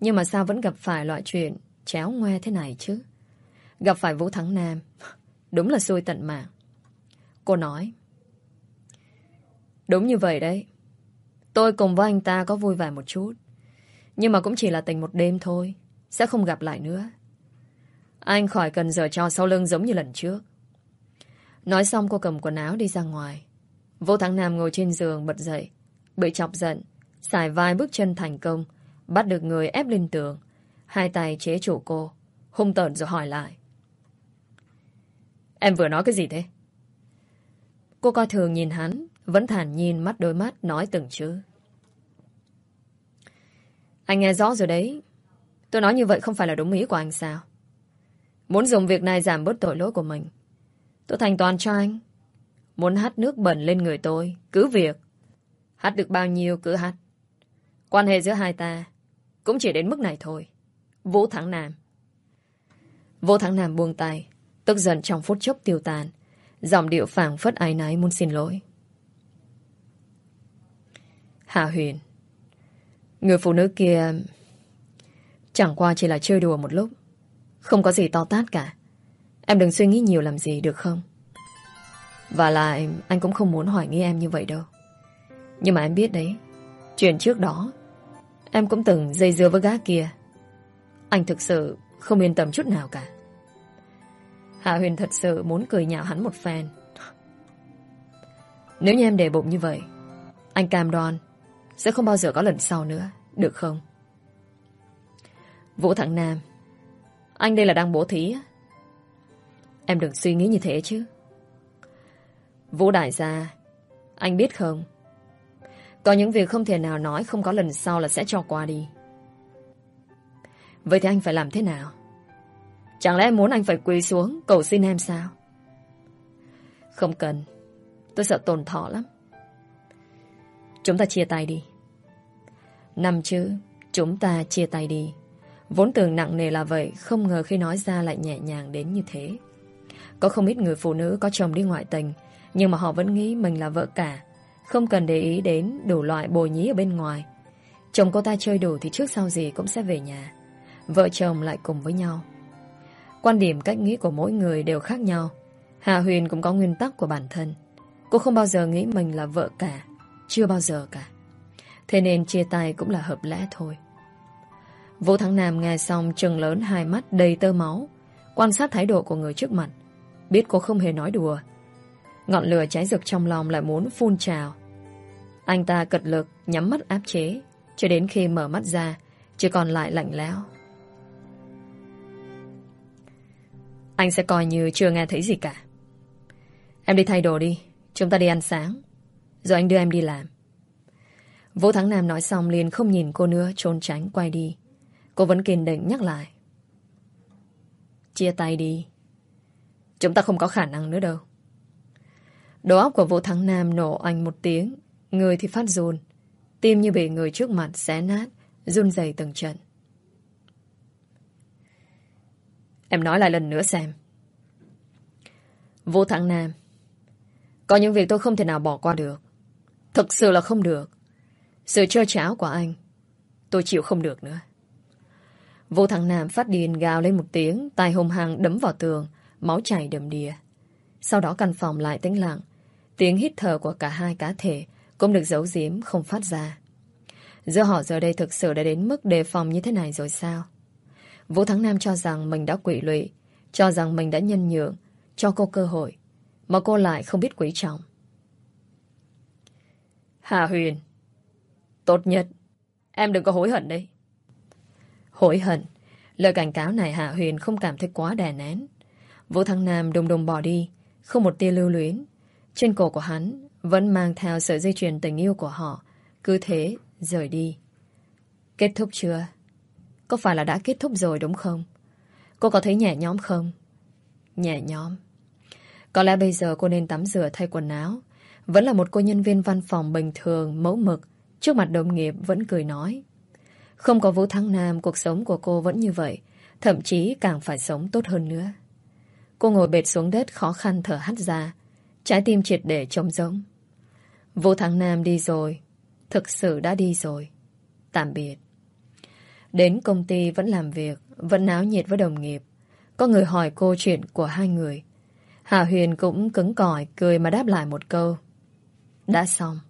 nhưng mà sao vẫn gặp phải loại chuyện chéo ngoe thế này chứ? Gặp phải Vũ Thắng Nam, Đúng là xui tận mạng. Cô nói. Đúng như vậy đấy. Tôi cùng với anh ta có vui vẻ một chút. Nhưng mà cũng chỉ là tình một đêm thôi. Sẽ không gặp lại nữa. Anh khỏi cần giờ cho sau lưng giống như lần trước. Nói xong cô cầm quần áo đi ra ngoài. Vô Thắng Nam ngồi trên giường bật dậy. Bị chọc giận. Xài vai bước chân thành công. Bắt được người ép lên tường. Hai tay chế chủ cô. Hung tợn rồi hỏi lại. Em vừa nói cái gì thế? Cô coi thường nhìn hắn. Vẫn thản nhìn mắt đôi mắt nói từng chữ. Anh nghe rõ rồi đấy. Tôi nói như vậy không phải là đúng ý của anh sao? Muốn dùng việc này giảm bớt tội lỗi của mình. Tôi thành toàn cho anh. Muốn hát nước bẩn lên người tôi, cứ việc. Hát được bao nhiêu cứ hát. Quan hệ giữa hai ta cũng chỉ đến mức này thôi. Vũ Thắng Nam. Vũ Thắng Nam buông tay, tức giận trong phút chốc tiêu tàn. Giọng điệu phảng phất ai náy muốn xin lỗi. Hạ Huyền. Người phụ nữ kia chẳng qua chỉ là chơi đùa một lúc. Không có gì to tát cả. Em đừng suy nghĩ nhiều làm gì được không? Và lại anh cũng không muốn hỏi nghi em như vậy đâu. Nhưng mà em biết đấy, chuyện trước đó, em cũng từng dây dưa với gã kia. Anh thực sự không yên tâm chút nào cả. Hạ Huyền thật sự muốn cười nhạo hắn một phen. Nếu như em để bụng như vậy, anh cam đoan sẽ không bao giờ có lần sau nữa, được không? Vũ Thẳng Nam, anh đây là đang bố thí á. Em đừng suy nghĩ như thế chứ. Vũ Đại gia, anh biết không? Có những việc không thể nào nói không có lần sau là sẽ cho qua đi. Vậy thì anh phải làm thế nào? Chẳng lẽ muốn anh phải quỳ xuống cầu xin em sao? Không cần. Tôi sợ tổn thọ lắm. Chúng ta chia tay đi. Năm chữ, chúng ta chia tay đi. Vốn tưởng nặng nề là vậy, không ngờ khi nói ra lại nhẹ nhàng đến như thế. Có không ít người phụ nữ có chồng đi ngoại tình, nhưng mà họ vẫn nghĩ mình là vợ cả. Không cần để ý đến đủ loại bồi nhí ở bên ngoài. Chồng cô ta chơi đủ thì trước sau gì cũng sẽ về nhà. Vợ chồng lại cùng với nhau. Quan điểm cách nghĩ của mỗi người đều khác nhau. Hà Huyền cũng có nguyên tắc của bản thân. Cô không bao giờ nghĩ mình là vợ cả. Chưa bao giờ cả. Thế nên chia tay cũng là hợp lẽ thôi. Vũ Thắng Nam nghe xong trừng lớn hai mắt đầy tơ máu. Quan sát thái độ của người trước mặt. Biết cô không hề nói đùa. Ngọn lửa cháy rực trong lòng lại muốn phun trào. Anh ta cật lực nhắm mắt áp chế. Cho đến khi mở mắt ra, chỉ còn lại lạnh lẽo. Anh sẽ coi như chưa nghe thấy gì cả. Em đi thay đồ đi. Chúng ta đi ăn sáng. Rồi anh đưa em đi làm. Vũ Thắng Nam nói xong liền không nhìn cô nữa trốn tránh quay đi. Cô vẫn kiên định nhắc lại. Chia tay đi. Chúng ta không có khả năng nữa đâu. Đầu óc của Vũ Thắng Nam nổ anh một tiếng. Người thì phát run. Tim như bị người trước mặt xé nát, run dày từng trận. Em nói lại lần nữa xem. Vũ Thắng Nam. Có những việc tôi không thể nào bỏ qua được. Thực sự là không được. Sự trơ cháo của anh, tôi chịu không được nữa. Vô thằng Nam phát điên gào lên một tiếng, tay hùng hăng đấm vào tường, máu chảy đầm đìa. Sau đó căn phòng lại tĩnh lặng, tiếng hít thở của cả hai cá thể cũng được giấu giếm không phát ra. Giữa họ giờ đây thực sự đã đến mức đề phòng như thế này rồi sao? Vũ Thắng Nam cho rằng mình đã quỷ lụy, cho rằng mình đã nhân nhượng, cho cô cơ hội, mà cô lại không biết quý trọng. Hà Huyền, tốt nhất, em đừng có hối hận đấy. Hối hận. Lời cảnh cáo này Hạ Huyền không cảm thấy quá đè nén. Vũ Thăng Nam đùng đùng bỏ đi, không một tia lưu luyến. Trên cổ của hắn vẫn mang theo sợi dây chuyền tình yêu của họ, cứ thế rời đi. Kết thúc chưa? Có phải là đã kết thúc rồi đúng không? Cô có thấy nhẹ nhõm không? Nhẹ nhõm. Có lẽ bây giờ cô nên tắm rửa thay quần áo. Vẫn là một cô nhân viên văn phòng bình thường, mẫu mực. Trước mặt đồng nghiệp vẫn cười nói. Không có Vũ Thắng Nam, cuộc sống của cô vẫn như vậy, thậm chí càng phải sống tốt hơn nữa. Cô ngồi bệt xuống đất khó khăn thở hắt ra, trái tim triệt để trống rỗng. Vũ Thắng Nam đi rồi, thực sự đã đi rồi. Tạm biệt. Đến công ty vẫn làm việc, vẫn náo nhiệt với đồng nghiệp. Có người hỏi cô chuyện của hai người. Hà Huyền cũng cứng cỏi cười mà đáp lại một câu. Đã xong.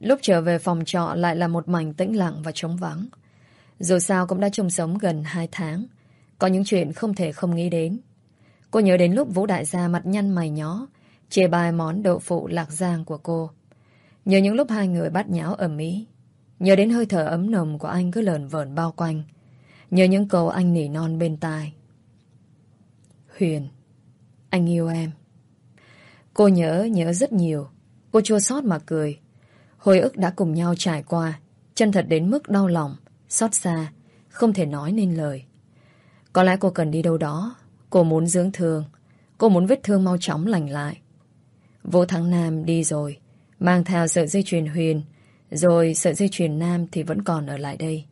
Lúc trở về phòng trọ lại là một mảnh tĩnh lặng và trống vắng. Dù sao cũng đã chung sống gần hai tháng. Có những chuyện không thể không nghĩ đến. Cô nhớ đến lúc Vũ Đại gia mặt nhăn mày nhó, chê bài món đậu phụ lạc giang của cô. Nhớ những lúc hai người bắt nháo ở Mỹ. Nhớ đến hơi thở ấm nồng của anh cứ lờn vờn bao quanh. Nhớ những câu anh nỉ non bên tai. Huyền, anh yêu em. Cô nhớ, nhớ rất nhiều. Cô chua xót mà cười. Hồi ức đã cùng nhau trải qua, chân thật đến mức đau lòng, xót xa, không thể nói nên lời. Có lẽ cô cần đi đâu đó. Cô muốn dưỡng thương. Cô muốn vết thương mau chóng lành lại. Vô Thắng Nam đi rồi, mang theo sợi dây chuyền huyền, rồi sợi dây chuyền nam thì vẫn còn ở lại đây.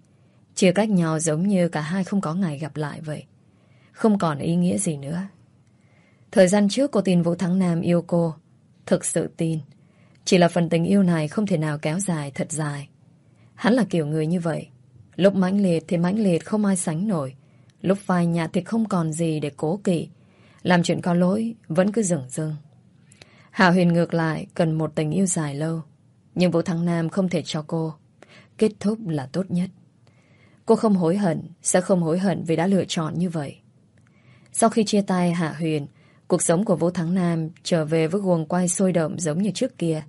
Chia cách nhau giống như cả hai không có ngày gặp lại vậy. Không còn ý nghĩa gì nữa. Thời gian trước cô tin Vũ Thắng Nam yêu cô. Thực sự tin. Chỉ là phần tình yêu này không thể nào kéo dài thật dài. Hắn là kiểu người như vậy. Lúc mãnh liệt thì mãnh liệt không ai sánh nổi. Lúc phai nhạt thì không còn gì để cố kỵ. Làm chuyện có lỗi vẫn cứ dừng dưng. Hạ Huyền ngược lại cần một tình yêu dài lâu. Nhưng Vũ Thắng Nam không thể cho cô. Kết thúc là tốt nhất. Cô không hối hận, sẽ không hối hận vì đã lựa chọn như vậy. Sau khi chia tay Hạ Huyền, cuộc sống của Vũ Thắng Nam trở về với guồng quay sôi động giống như trước kia.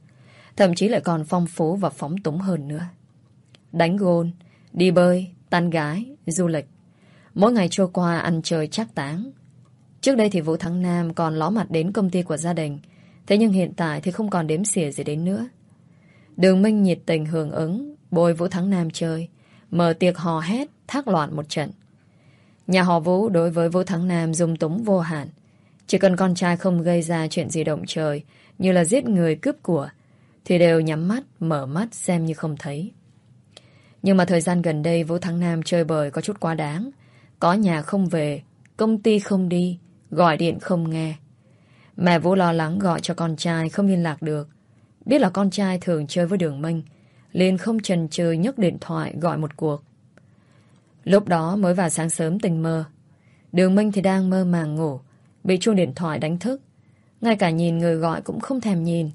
Thậm chí lại còn phong phú và phóng túng hơn nữa. Đánh gôn, đi bơi, tan gái, du lịch. Mỗi ngày trôi qua ăn chơi chắc táng. Trước đây thì Vũ Thắng Nam còn ló mặt đến công ty của gia đình. Thế nhưng hiện tại thì không còn đếm xỉa gì đến nữa. Đường Minh nhiệt tình hưởng ứng, bồi Vũ Thắng Nam chơi, mở tiệc hò hét, thác loạn một trận. Nhà họ Vũ đối với Vũ Thắng Nam dung túng vô hạn. Chỉ cần con trai không gây ra chuyện gì động trời, như là giết người cướp của, thì đều nhắm mắt, mở mắt xem như không thấy. Nhưng mà thời gian gần đây Vũ Thắng Nam chơi bời có chút quá đáng. Có nhà không về, công ty không đi, gọi điện không nghe. Mẹ Vũ lo lắng gọi cho con trai không liên lạc được. Biết là con trai thường chơi với Đường Minh, liền không chần chừ nhấc điện thoại gọi một cuộc. Lúc đó mới vào sáng sớm tình mơ. Đường Minh thì đang mơ màng ngủ, bị chuông điện thoại đánh thức. Ngay cả nhìn người gọi cũng không thèm nhìn.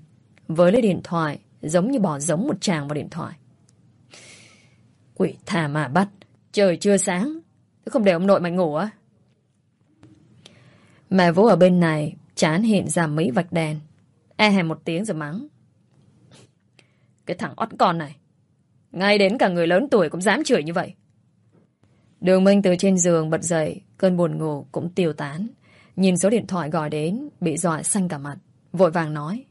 Với lấy điện thoại, giống như bỏ giống một chàng vào điện thoại. Quỷ thà mà bắt, trời chưa sáng. Không để ông nội mày ngủ á? Mẹ Vũ ở bên này, chán hiện ra mấy vạch đèn. E hèm một tiếng rồi mắng. Cái thằng ót con này. Ngay đến cả người lớn tuổi cũng dám chửi như vậy. Đường Minh từ trên giường bật dậy, cơn buồn ngủ cũng tiêu tán. Nhìn số điện thoại gọi đến, bị dọa xanh cả mặt. Vội vàng nói.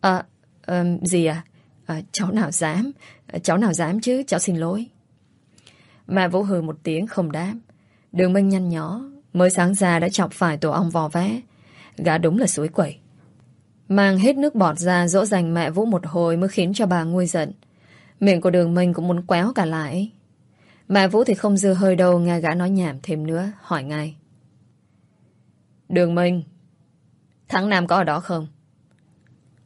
À, um, gì à? à? Cháu nào dám? À, cháu nào dám chứ? Cháu xin lỗi. Mẹ Vũ hừ một tiếng không đáp. Đường Minh nhăn nhó, mới sáng ra đã chọc phải tổ ong vò vé. Gã đúng là suối quẩy. Mang hết nước bọt ra dỗ dành mẹ Vũ một hồi mới khiến cho bà nguôi giận. Miệng của đường Minh cũng muốn quéo cả lại. Mẹ Vũ thì không dư hơi đâu nghe gã nói nhảm thêm nữa, hỏi ngay. Đường Minh, Thắng Nam có ở đó không?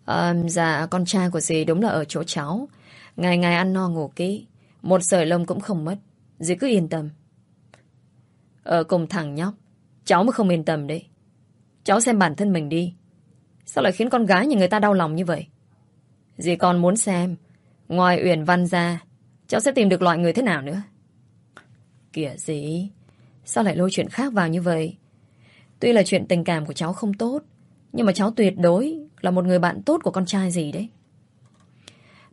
À, dạ, con trai của dì đúng là ở chỗ cháu. Ngày ngày ăn no ngủ kỹ. Một sợi lông cũng không mất. Dì cứ yên tâm. Ở cùng thằng nhóc, cháu mới không yên tâm đấy. Cháu xem bản thân mình đi. Sao lại khiến con gái nhà người ta đau lòng như vậy? Dì còn muốn xem, ngoài Uyển Văn ra, cháu sẽ tìm được loại người thế nào nữa? Kìa dì, Sao lại lôi chuyện khác vào như vậy? Tuy là chuyện tình cảm của cháu không tốt, nhưng mà cháu tuyệt đối là một người bạn tốt của con trai gì đấy.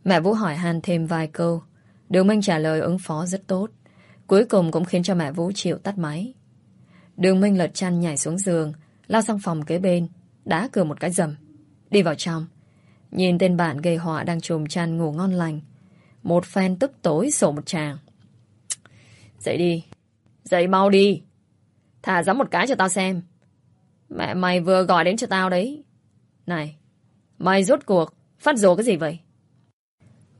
Mẹ Vũ hỏi Han thêm vài câu. Đường Minh trả lời ứng phó rất tốt. Cuối cùng cũng khiến cho mẹ Vũ chịu tắt máy. Đường Minh lật chăn nhảy xuống giường, lao sang phòng kế bên, đá cửa một cái rầm. Đi vào trong. Nhìn tên bạn gây họa đang trùm chăn ngủ ngon lành. Một phen tức tối sổ một chàng. Dậy đi. Dậy mau đi. Thả dám một cái cho tao xem. Mẹ mày vừa gọi đến cho tao đấy. Này, mày rút cuộc, phát rồ cái gì vậy?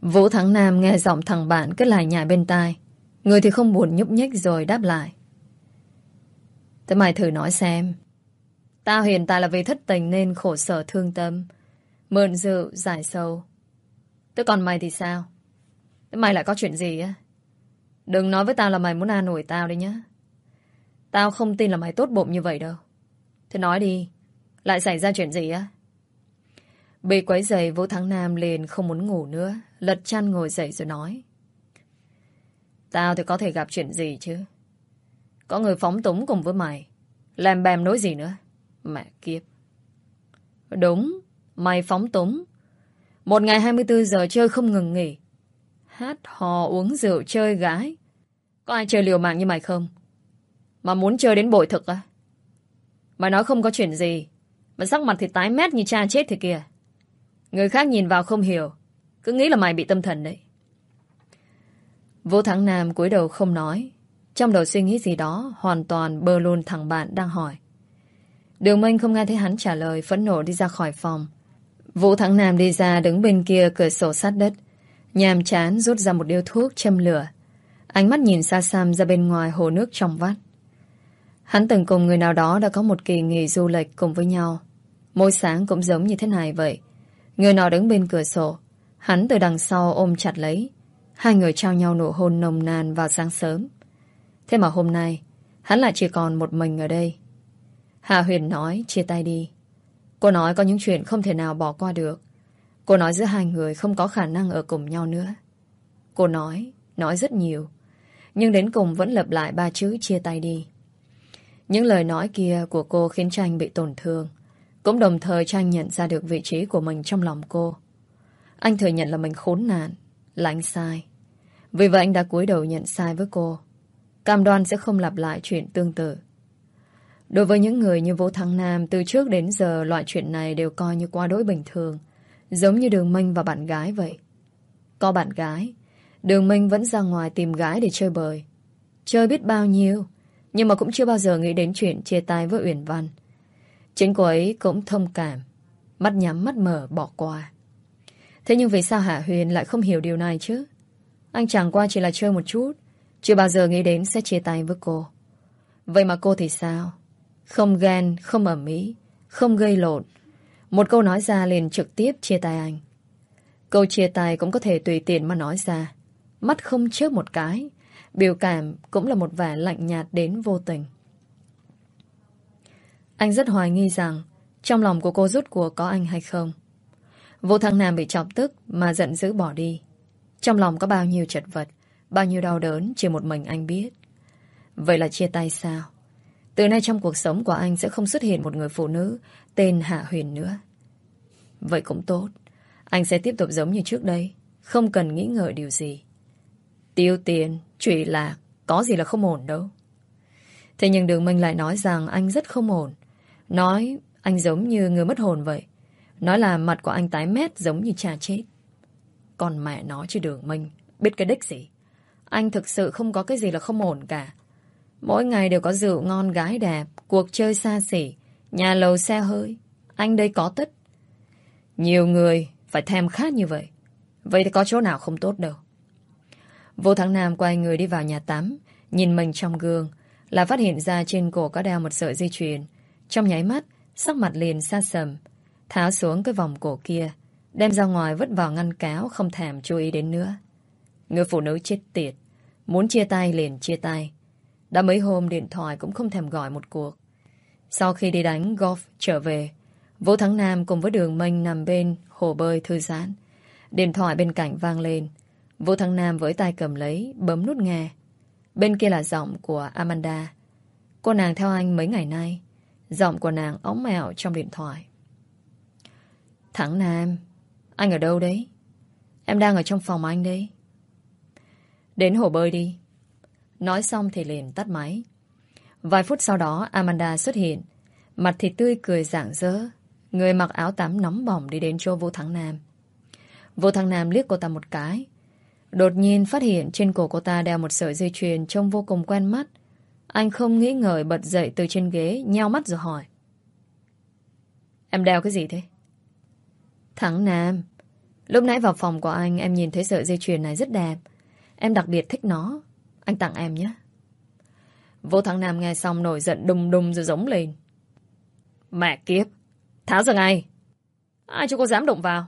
Vũ Thắng Nam nghe giọng thằng bạn cứ lại nhảy bên tai. Người thì không buồn nhúc nhích rồi đáp lại. Thế mày thử nói xem ta hiện tại là vì thất tình nên khổ sở thương tâm. Mượn rượu, giải sầu. Thế còn mày thì sao? Thế mày lại có chuyện gì á? Đừng nói với tao là mày muốn an ủi tao đấy nhá. Tao không tin là mày tốt bụng như vậy đâu. Thế nói đi. Lại xảy ra chuyện gì á? Bị quấy giày Vũ Thắng Nam liền không muốn ngủ nữa. Lật chăn ngồi dậy rồi nói. Tao thì có thể gặp chuyện gì chứ? Có người phóng túng cùng với mày. Làm bèm nói gì nữa? Mẹ kiếp. Đúng. Mày phóng túng. Một ngày 24 giờ chơi không ngừng nghỉ. Hát hò uống rượu chơi gái. Có ai chơi liều mạng như mày không? Mà muốn chơi đến bội thực á? Mày nói không có chuyện gì. Mà sắc mặt thì tái mét như cha chết thì kìa. Người khác nhìn vào không hiểu. Cứ nghĩ là mày bị tâm thần đấy. Vũ Thắng Nam cúi đầu không nói. Trong đầu suy nghĩ gì đó, hoàn toàn bơ luôn thằng bạn đang hỏi. Đường Minh không nghe thấy hắn trả lời phẫn nộ đi ra khỏi phòng. Vũ Thắng Nam đi ra đứng bên kia cửa sổ sát đất. Nhàm chán rút ra một điếu thuốc châm lửa. Ánh mắt nhìn xa xăm ra bên ngoài hồ nước trong vắt. Hắn từng cùng người nào đó đã có một kỳ nghỉ du lịch cùng với nhau. Mỗi sáng cũng giống như thế này vậy. Người nào đứng bên cửa sổ. Hắn từ đằng sau ôm chặt lấy. Hai người trao nhau nụ hôn nồng nàn vào sáng sớm. Thế mà hôm nay, hắn lại chỉ còn một mình ở đây. Hà Huyền nói chia tay đi. Cô nói có những chuyện không thể nào bỏ qua được. Cô nói giữa hai người không có khả năng ở cùng nhau nữa. Cô nói, nói rất nhiều. Nhưng đến cùng vẫn lặp lại ba chữ chia tay đi. Những lời nói kia của cô khiến Tranh bị tổn thương. Cũng đồng thời Tranh nhận ra được vị trí của mình trong lòng cô. Anh thừa nhận là mình khốn nạn, là anh sai. Vì vậy anh đã cúi đầu nhận sai với cô. Cam đoan sẽ không lặp lại chuyện tương tự. Đối với những người như Vũ Thăng Nam, từ trước đến giờ loại chuyện này đều coi như qua đối bình thường. Giống như Đường Minh và bạn gái vậy. Có bạn gái, Đường Minh vẫn ra ngoài tìm gái để chơi bời. Chơi biết bao nhiêu, nhưng mà cũng chưa bao giờ nghĩ đến chuyện chia tay với Uyển Văn. Chính cô ấy cũng thông cảm, mắt nhắm mắt mở bỏ qua. Thế nhưng vì sao Hạ Huyền lại không hiểu điều này chứ? Anh chẳng qua chỉ là chơi một chút, chưa bao giờ nghĩ đến sẽ chia tay với cô. Vậy mà cô thì sao? Không ghen, không ẩm ý, không gây lộn. Một câu nói ra liền trực tiếp chia tay anh. Câu chia tay cũng có thể tùy tiện mà nói ra. Mắt không chớp một cái. Biểu cảm cũng là một vẻ lạnh nhạt đến vô tình. Anh rất hoài nghi rằng trong lòng của cô rút cuộc có anh hay không. Vô thăng Nam bị chọc tức mà giận dữ bỏ đi. Trong lòng có bao nhiêu chật vật, bao nhiêu đau đớn chỉ một mình anh biết. Vậy là chia tay sao? Từ nay trong cuộc sống của anh sẽ không xuất hiện một người phụ nữ tên Hạ Huyền nữa. Vậy cũng tốt. Anh sẽ tiếp tục giống như trước đây. Không cần nghĩ ngợi điều gì. Tiêu tiền, trụy lạc, có gì là không ổn đâu. Thế nhưng Đường Minh lại nói rằng anh rất không ổn. Nói anh giống như người mất hồn vậy. Nói là mặt của anh tái mét giống như cha chết. Còn mẹ nó chứ Đường Minh, biết cái đích gì. Anh thực sự không có cái gì là không ổn cả. Mỗi ngày đều có rượu ngon gái đẹp, cuộc chơi xa xỉ, nhà lầu xe hơi. Anh đây có tất. Nhiều người phải thèm khát như vậy. Vậy thì có chỗ nào không tốt đâu. Vô Thắng Nam quay người đi vào nhà tắm, nhìn mình trong gương, là phát hiện ra trên cổ có đeo một sợi dây chuyền. Trong nháy mắt, sắc mặt liền xa sầm, tháo xuống cái vòng cổ kia, đem ra ngoài vứt vào ngăn cáo không thèm chú ý đến nữa. Người phụ nữ chết tiệt, muốn chia tay liền chia tay. Đã mấy hôm điện thoại cũng không thèm gọi một cuộc. Sau khi đi đánh golf trở về, Vũ Thắng Nam cùng với đường mênh nằm bên hồ bơi thư giãn. Điện thoại bên cạnh vang lên. Vũ Thắng Nam với tay cầm lấy, bấm nút nghe. Bên kia là giọng của Amanda. Cô nàng theo anh mấy ngày nay. Giọng của nàng ống mẹo trong điện thoại. Thắng Nam, anh ở đâu đấy? Em đang ở trong phòng anh đấy. Đến hồ bơi đi. Nói xong thì liền tắt máy. Vài phút sau đó Amanda xuất hiện. Mặt thì tươi cười rạng rỡ. Người mặc áo tắm nóng bỏng đi đến chỗ Vũ Thắng Nam. Vũ Thắng Nam liếc cô ta một cái. Đột nhiên phát hiện trên cổ cô ta đeo một sợi dây chuyền trông vô cùng quen mắt. Anh không nghĩ ngợi bật dậy từ trên ghế, nheo mắt rồi hỏi. Em đeo cái gì thế? Thắng Nam. Lúc nãy vào phòng của anh em nhìn thấy sợi dây chuyền này rất đẹp. Em đặc biệt thích nó. Anh tặng em nhé. Vô Thắng Nam nghe xong nổi giận đùng đùng rồi giống lên. Mẹ kiếp. Tháo ra ngay. Ai cho cô dám động vào?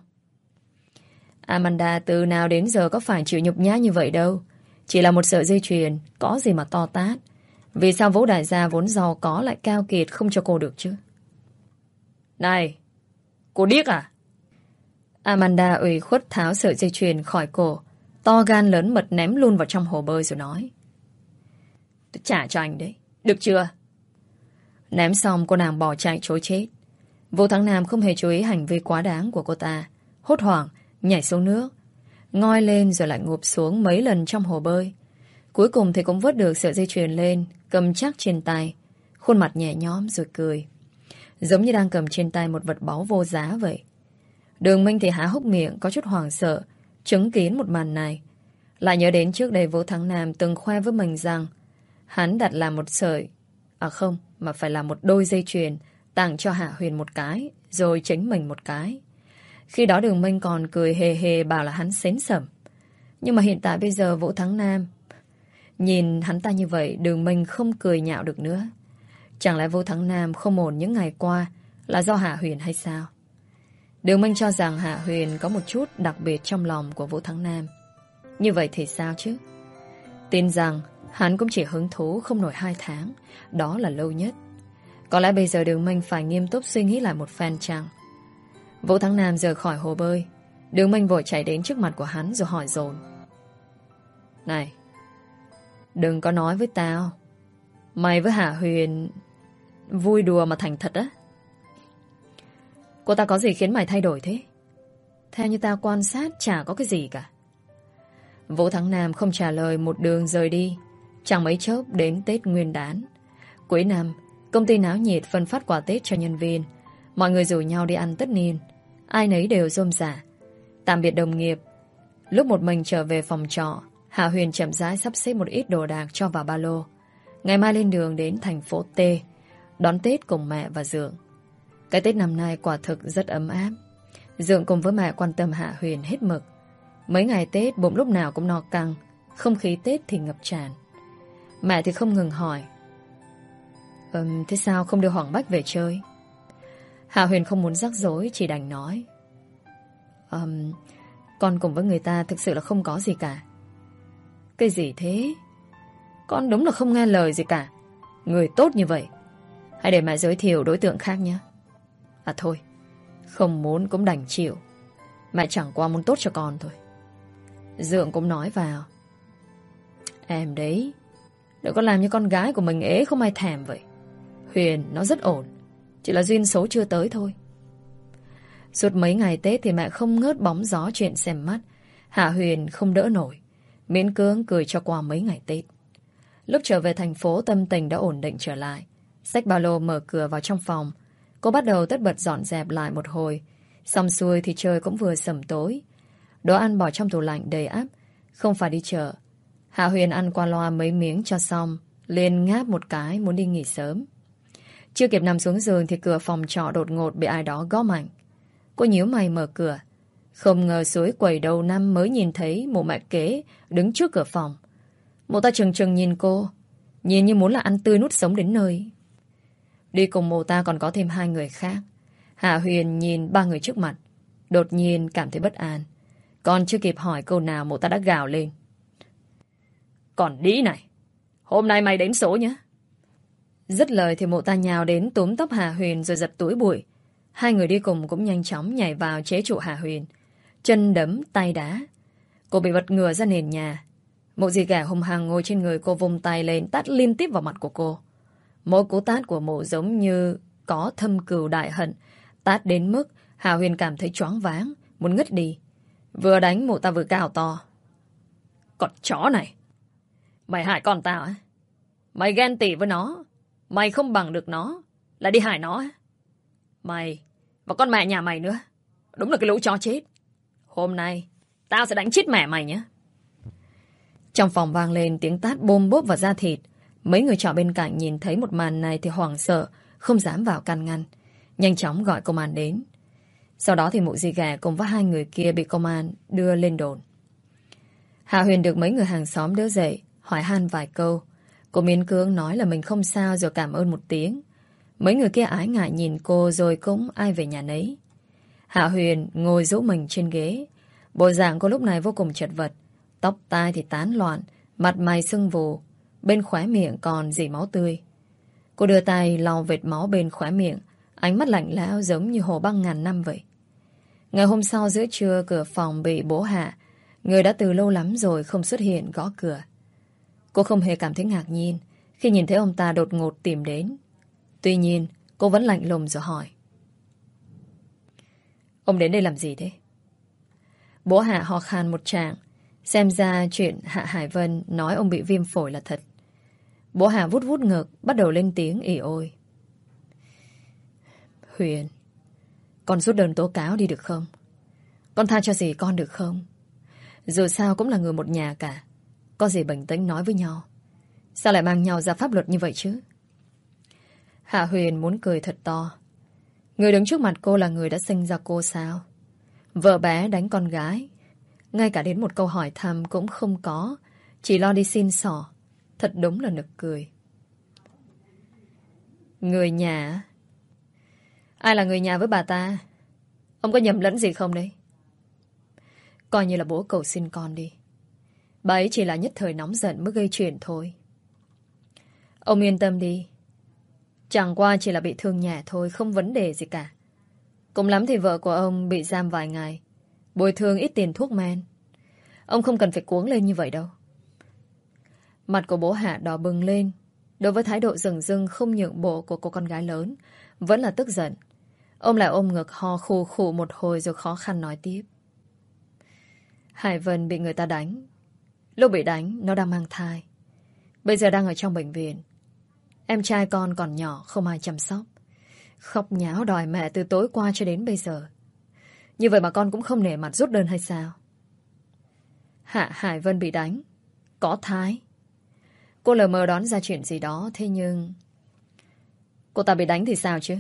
Amanda từ nào đến giờ có phải chịu nhục nhã như vậy đâu. Chỉ là một sợi dây chuyền, có gì mà to tát. Vì sao Vũ Đại gia vốn giàu có lại cao kiệt không cho cô được chứ? Này, cô điếc à? Amanda ủy khuất tháo sợi dây chuyền khỏi cổ, to gan lớn mật ném luôn vào trong hồ bơi rồi nói. Tôi trả cho anh đấy, được chưa? Ném xong cô nàng bỏ chạy chối chết. Vũ Thắng Nam không hề chú ý hành vi quá đáng của cô ta. Hốt hoảng, nhảy xuống nước. Ngoi lên rồi lại ngụp xuống mấy lần trong hồ bơi. Cuối cùng thì cũng vớt được sợi dây chuyền lên, cầm chắc trên tay. Khuôn mặt nhẹ nhõm rồi cười. Giống như đang cầm trên tay một vật báu vô giá vậy. Đường Minh thì há hốc miệng có chút hoảng sợ, chứng kiến một màn này. Lại nhớ đến trước đây Vũ Thắng Nam từng khoe với mình rằng hắn đặt làm một sợi, à không, mà phải là một đôi dây chuyền tặng cho Hạ Huyền một cái, rồi chính mình một cái. Khi đó Đường Minh còn cười hề hề bảo là hắn xến sẩm. Nhưng mà hiện tại bây giờ Vũ Thắng Nam Nhìn hắn ta như vậy Đường Minh không cười nhạo được nữa Chẳng lẽ Vũ Thắng Nam không ổn những ngày qua Là do Hạ Huyền hay sao Đường Minh cho rằng Hạ Huyền Có một chút đặc biệt trong lòng của Vũ Thắng Nam. Như vậy thì sao chứ? Tin rằng Hắn cũng chỉ hứng thú không nổi hai tháng, Đó là lâu nhất. Có lẽ bây giờ Đường Minh phải nghiêm túc suy nghĩ lại một phen chăng? Vũ Thắng Nam rời khỏi hồ bơi. Đường Minh vội chạy đến trước mặt của hắn rồi hỏi dồn. Này, Đừng có nói với tao. Mày với Hạ Huyền Vui đùa mà thành thật á. Cô ta có gì khiến mày thay đổi thế? Theo như ta quan sát, Chả có cái gì cả. Vũ Thắng Nam không trả lời, một đường rời đi. Chẳng mấy chốc đến Tết Nguyên đán, Cuối năm, Công ty náo nhiệt phân phát quà Tết cho nhân viên. Mọi người rủ nhau đi ăn tất niên. Ai nấy đều rôm rả. Tạm biệt đồng nghiệp. Lúc một mình trở về phòng trọ, Hạ Huyền chậm rãi sắp xếp một ít đồ đạc cho vào ba lô. Ngày mai lên đường đến thành phố T, Đón Tết cùng mẹ và Dượng. Cái Tết năm nay quả thực rất ấm áp. Dượng cùng với mẹ quan tâm Hạ Huyền hết mực. Mấy ngày Tết bụng lúc nào cũng no căng Không khí Tết thì ngập tràn. Mẹ thì không ngừng hỏi Ừm, thế sao không đưa Hoàng Bách về chơi? Hạ Huyền không muốn rắc rối Chỉ đành nói Ừm, con cùng với người ta thực sự là không có gì cả. Cái gì thế? Con đúng là không nghe lời gì cả. Người tốt như vậy. Hãy để mẹ giới thiệu đối tượng khác nhé. À thôi, Không muốn cũng đành chịu. Mẹ chẳng qua muốn tốt cho con thôi. Dượng cũng nói vào. Em đấy, Đừng có làm như con gái của mình ế không ai thèm vậy. Huyền, nó rất ổn. Chỉ là duyên số chưa tới thôi. Suốt mấy ngày Tết thì mẹ không ngớt bóng gió chuyện xem mắt. Hạ Huyền không đỡ nổi, Miễn cưỡng cười cho qua mấy ngày Tết. Lúc trở về thành phố tâm tình đã ổn định trở lại. Xách ba lô mở cửa vào trong phòng Cô bắt đầu tất bật dọn dẹp lại một hồi. Xong xuôi thì trời cũng vừa sầm tối. Đồ ăn bỏ trong tủ lạnh đầy áp, Không phải đi chợ. Hạ Huyền ăn qua loa mấy miếng cho xong, liền ngáp một cái muốn đi nghỉ sớm. Chưa kịp nằm xuống giường Thì cửa phòng trọ đột ngột bị ai đó gõ mạnh. Cô nhíu mày mở cửa. Không ngờ suối quầy đầu năm mới nhìn thấy Một mẹ kế đứng trước cửa phòng. Mụ ta trừng trừng nhìn cô, Nhìn như muốn là ăn tươi nút sống đến nơi. Đi cùng mụ ta còn có thêm hai người khác. Hạ Huyền nhìn ba người trước mặt Đột nhiên cảm thấy bất an. Còn chưa kịp hỏi câu nào mụ ta đã gào lên. Còn đi này Hôm nay mày đến số nhé. Dứt lời thì mụ ta nhào đến túm tóc Hà Huyền rồi giật túi bụi. Hai người đi cùng cũng nhanh chóng nhảy vào chế trụ Hà Huyền. Chân đấm, tay đá. Cô bị vật ngừa ra nền nhà. Mụ dì cả hùng hàng ngồi trên người cô vùng tay lên tát liên tiếp vào mặt của cô. Mỗi cú tát của mộ giống như có thâm cừu đại hận. Tát đến mức Hà Huyền cảm thấy choáng váng, Muốn ngất đi. Vừa đánh mụ ta vừa cào to. Con chó này! Mày hại con tao á? Mày ghen tị với nó. Mày không bằng được nó. Là đi hại nó á? Mày Và con mẹ nhà mày nữa. Đúng là cái lũ chó chết. Hôm nay, Tao sẽ đánh chết mẹ mày nhé. Trong phòng vang lên tiếng tát bôm bốp vào da thịt. Mấy người trọ bên cạnh nhìn thấy một màn này thì hoảng sợ, Không dám vào can ngăn. Nhanh chóng gọi công an đến. Sau đó thì mụ dì gà cùng với hai người kia Bị công an đưa lên đồn. Hạ Huyền được mấy người hàng xóm đỡ dậy, Hỏi han vài câu. Cô miến cưỡng nói là mình không sao Rồi cảm ơn một tiếng. Mấy người kia ái ngại nhìn cô rồi cũng ai về nhà nấy. Hạ Huyền ngồi rũ mình trên ghế. Bộ dạng cô lúc này vô cùng chật vật. Tóc tai thì tán loạn, Mặt mày sưng vù Bên khóe miệng còn dì máu tươi Cô đưa tay lau vệt máu bên khóe miệng Ánh mắt lạnh lẽo giống như hồ băng ngàn năm vậy. Ngày hôm sau giữa trưa cửa phòng bị bố hạ. Người đã từ lâu lắm rồi không xuất hiện gõ cửa. Cô không hề cảm thấy ngạc nhiên khi nhìn thấy ông ta đột ngột tìm đến. Tuy nhiên, cô vẫn lạnh lùng rồi hỏi. Ông đến đây làm gì thế? Bố Hạ ho khan một trạng. Xem ra chuyện Hạ Hải Vân nói ông bị viêm phổi là thật. Bố Hạ vút vút ngực, bắt đầu lên tiếng ỉ ôi. Huyền, con rút đơn tố cáo đi được không? Con tha cho gì con được không? Dù sao cũng là người một nhà cả. Có gì bình tĩnh nói với nhau. Sao lại mang nhau ra pháp luật như vậy chứ? Hạ Huyền muốn cười thật to. Người đứng trước mặt cô là người đã sinh ra cô sao? Vợ bé đánh con gái. Ngay cả đến một câu hỏi thăm cũng không có. Chỉ lo đi xin sỏ. Thật đúng là nực cười. Người nhà Ai là người nhà với bà ta? Ông có nhầm lẫn gì không đấy? Coi như là bố cầu xin con đi. Bà ấy chỉ là nhất thời nóng giận mới gây chuyện thôi. Ông yên tâm đi. Chẳng qua chỉ là bị thương nhẹ thôi, không vấn đề gì cả. cũng lắm thì vợ của ông bị giam vài ngày. Bồi thường ít tiền thuốc men. Ông không cần phải cuống lên như vậy đâu. Mặt của bố Hạ đỏ bừng lên. Đối với thái độ rừng rưng không nhượng bộ của cô con gái lớn, vẫn là tức giận. Ông lại ôm ngực ho khù khủ một hồi rồi khó khăn nói tiếp. Hải Vân bị người ta đánh. Lúc bị đánh, nó đang mang thai. Bây giờ đang ở trong bệnh viện. Em trai con còn nhỏ, không ai chăm sóc. Khóc nháo đòi mẹ từ tối qua cho đến bây giờ. Như vậy mà con cũng không nể mặt rút đơn hay sao? Hạ Hải Vân bị đánh. Có thái. Cô lờ mờ đón ra chuyện gì đó, thế nhưng... Cô ta bị đánh thì sao chứ?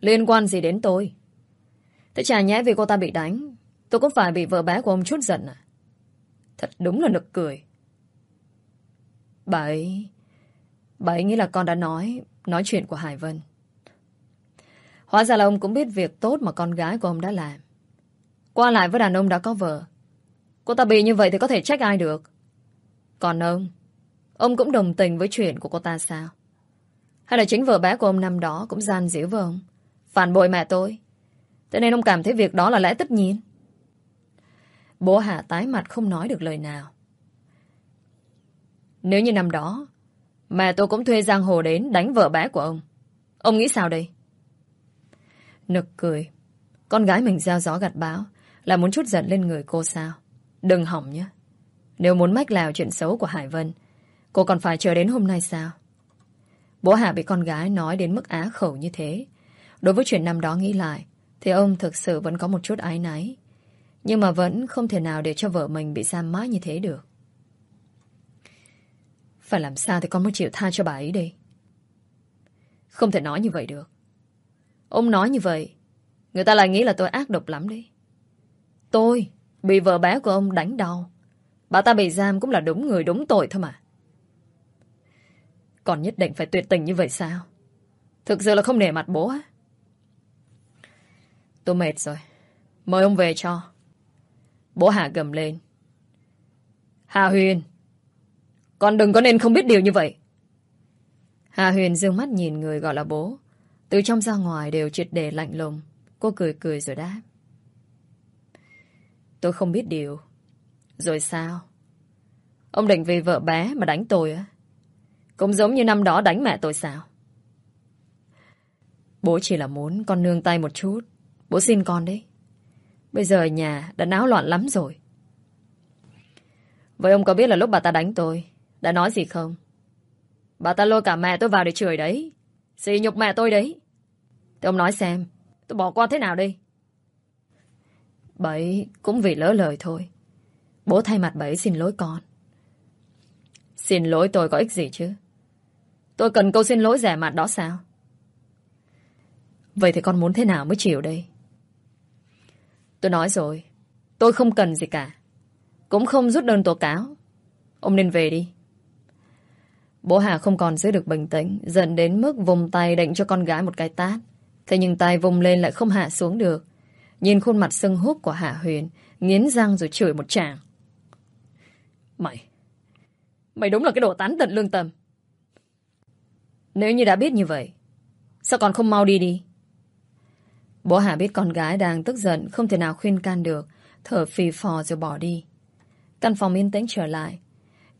Liên quan gì đến tôi? Thế chả nhẽ vì cô ta bị đánh, tôi cũng phải bị vợ bé của ông chút giận à? Thật đúng là nực cười. Bà ấy... Bà ấy nghĩ là con đã nói Nói chuyện của Hải Vân Hóa ra là ông cũng biết việc tốt Mà con gái của ông đã làm Qua lại với đàn ông đã có vợ Cô ta bị như vậy thì có thể trách ai được Còn ông Ông cũng đồng tình với chuyện của cô ta sao Hay là chính vợ bé của ông năm đó Cũng gian díu với ông Phản bội mẹ tôi Thế nên ông cảm thấy việc đó là lẽ tất nhiên Bố Hạ tái mặt không nói được lời nào Nếu như năm đó Mẹ tôi cũng thuê Giang Hồ đến đánh vợ bé của ông. Ông nghĩ sao đây? Nực cười. Con gái mình gieo gió gặt báo là muốn chút giận lên người cô sao? Đừng hỏng nhé. Nếu muốn mách lào chuyện xấu của Hải Vân, cô còn phải chờ đến hôm nay sao? Bố Hạ bị con gái nói đến mức á khẩu như thế. Đối với chuyện năm đó nghĩ lại, thì ông thực sự vẫn có một chút ái náy. Nhưng mà vẫn không thể nào để cho vợ mình bị giam mãi như thế được. Phải làm sao thì con mới chịu tha cho bà ấy đi? Không thể nói như vậy được Ông nói như vậy Người ta lại nghĩ là tôi ác độc lắm đấy Tôi Bị vợ bé của ông đánh đau Bà ta bị giam cũng là đúng người đúng tội thôi mà còn nhất định phải tuyệt tình như vậy sao Thực sự là không nể mặt bố á Tôi mệt rồi Mời ông về cho Bố Hà gầm lên Hà Huyền, con đừng có nên không biết điều như vậy. Hà Huyền dương mắt nhìn người gọi là bố. Từ trong ra ngoài đều triệt để lạnh lùng. Cô cười cười rồi đáp. Tôi không biết điều. Rồi sao? Ông định vì vợ bé mà đánh tôi á? Cũng giống như năm đó đánh mẹ tôi sao? Bố chỉ là muốn con nương tay một chút. Bố xin con đấy. Bây giờ nhà đã náo loạn lắm rồi. Vậy ông có biết là lúc bà ta đánh tôi đã nói gì không? Bà ta lôi cả mẹ tôi vào để chửi đấy. Xì nhục mẹ tôi đấy. Thì ông nói xem, tôi bỏ qua thế nào đi? Bảy cũng vì lỡ lời thôi. Bố thay mặt bảy xin lỗi con. Xin lỗi tôi có ích gì chứ? Tôi cần câu xin lỗi rẻ mặt đó sao? Vậy thì con muốn thế nào mới chịu đây? Tôi nói rồi, tôi không cần gì cả. Cũng không rút đơn tố cáo. Ông nên về đi. Bố Hà không còn giữ được bình tĩnh, giận đến mức vùng tay định cho con gái một cái tát. Thế nhưng tay vùng lên lại không hạ xuống được. Nhìn khuôn mặt sưng húp của Hạ Huyền, nghiến răng rồi chửi một tràng. Mày, mày đúng là cái đồ tán tận lương tâm. Nếu như đã biết như vậy, sao còn không mau đi đi? Bố hà biết con gái đang tức giận Không thể nào khuyên can được Thở phì phò rồi bỏ đi. Căn phòng yên tĩnh trở lại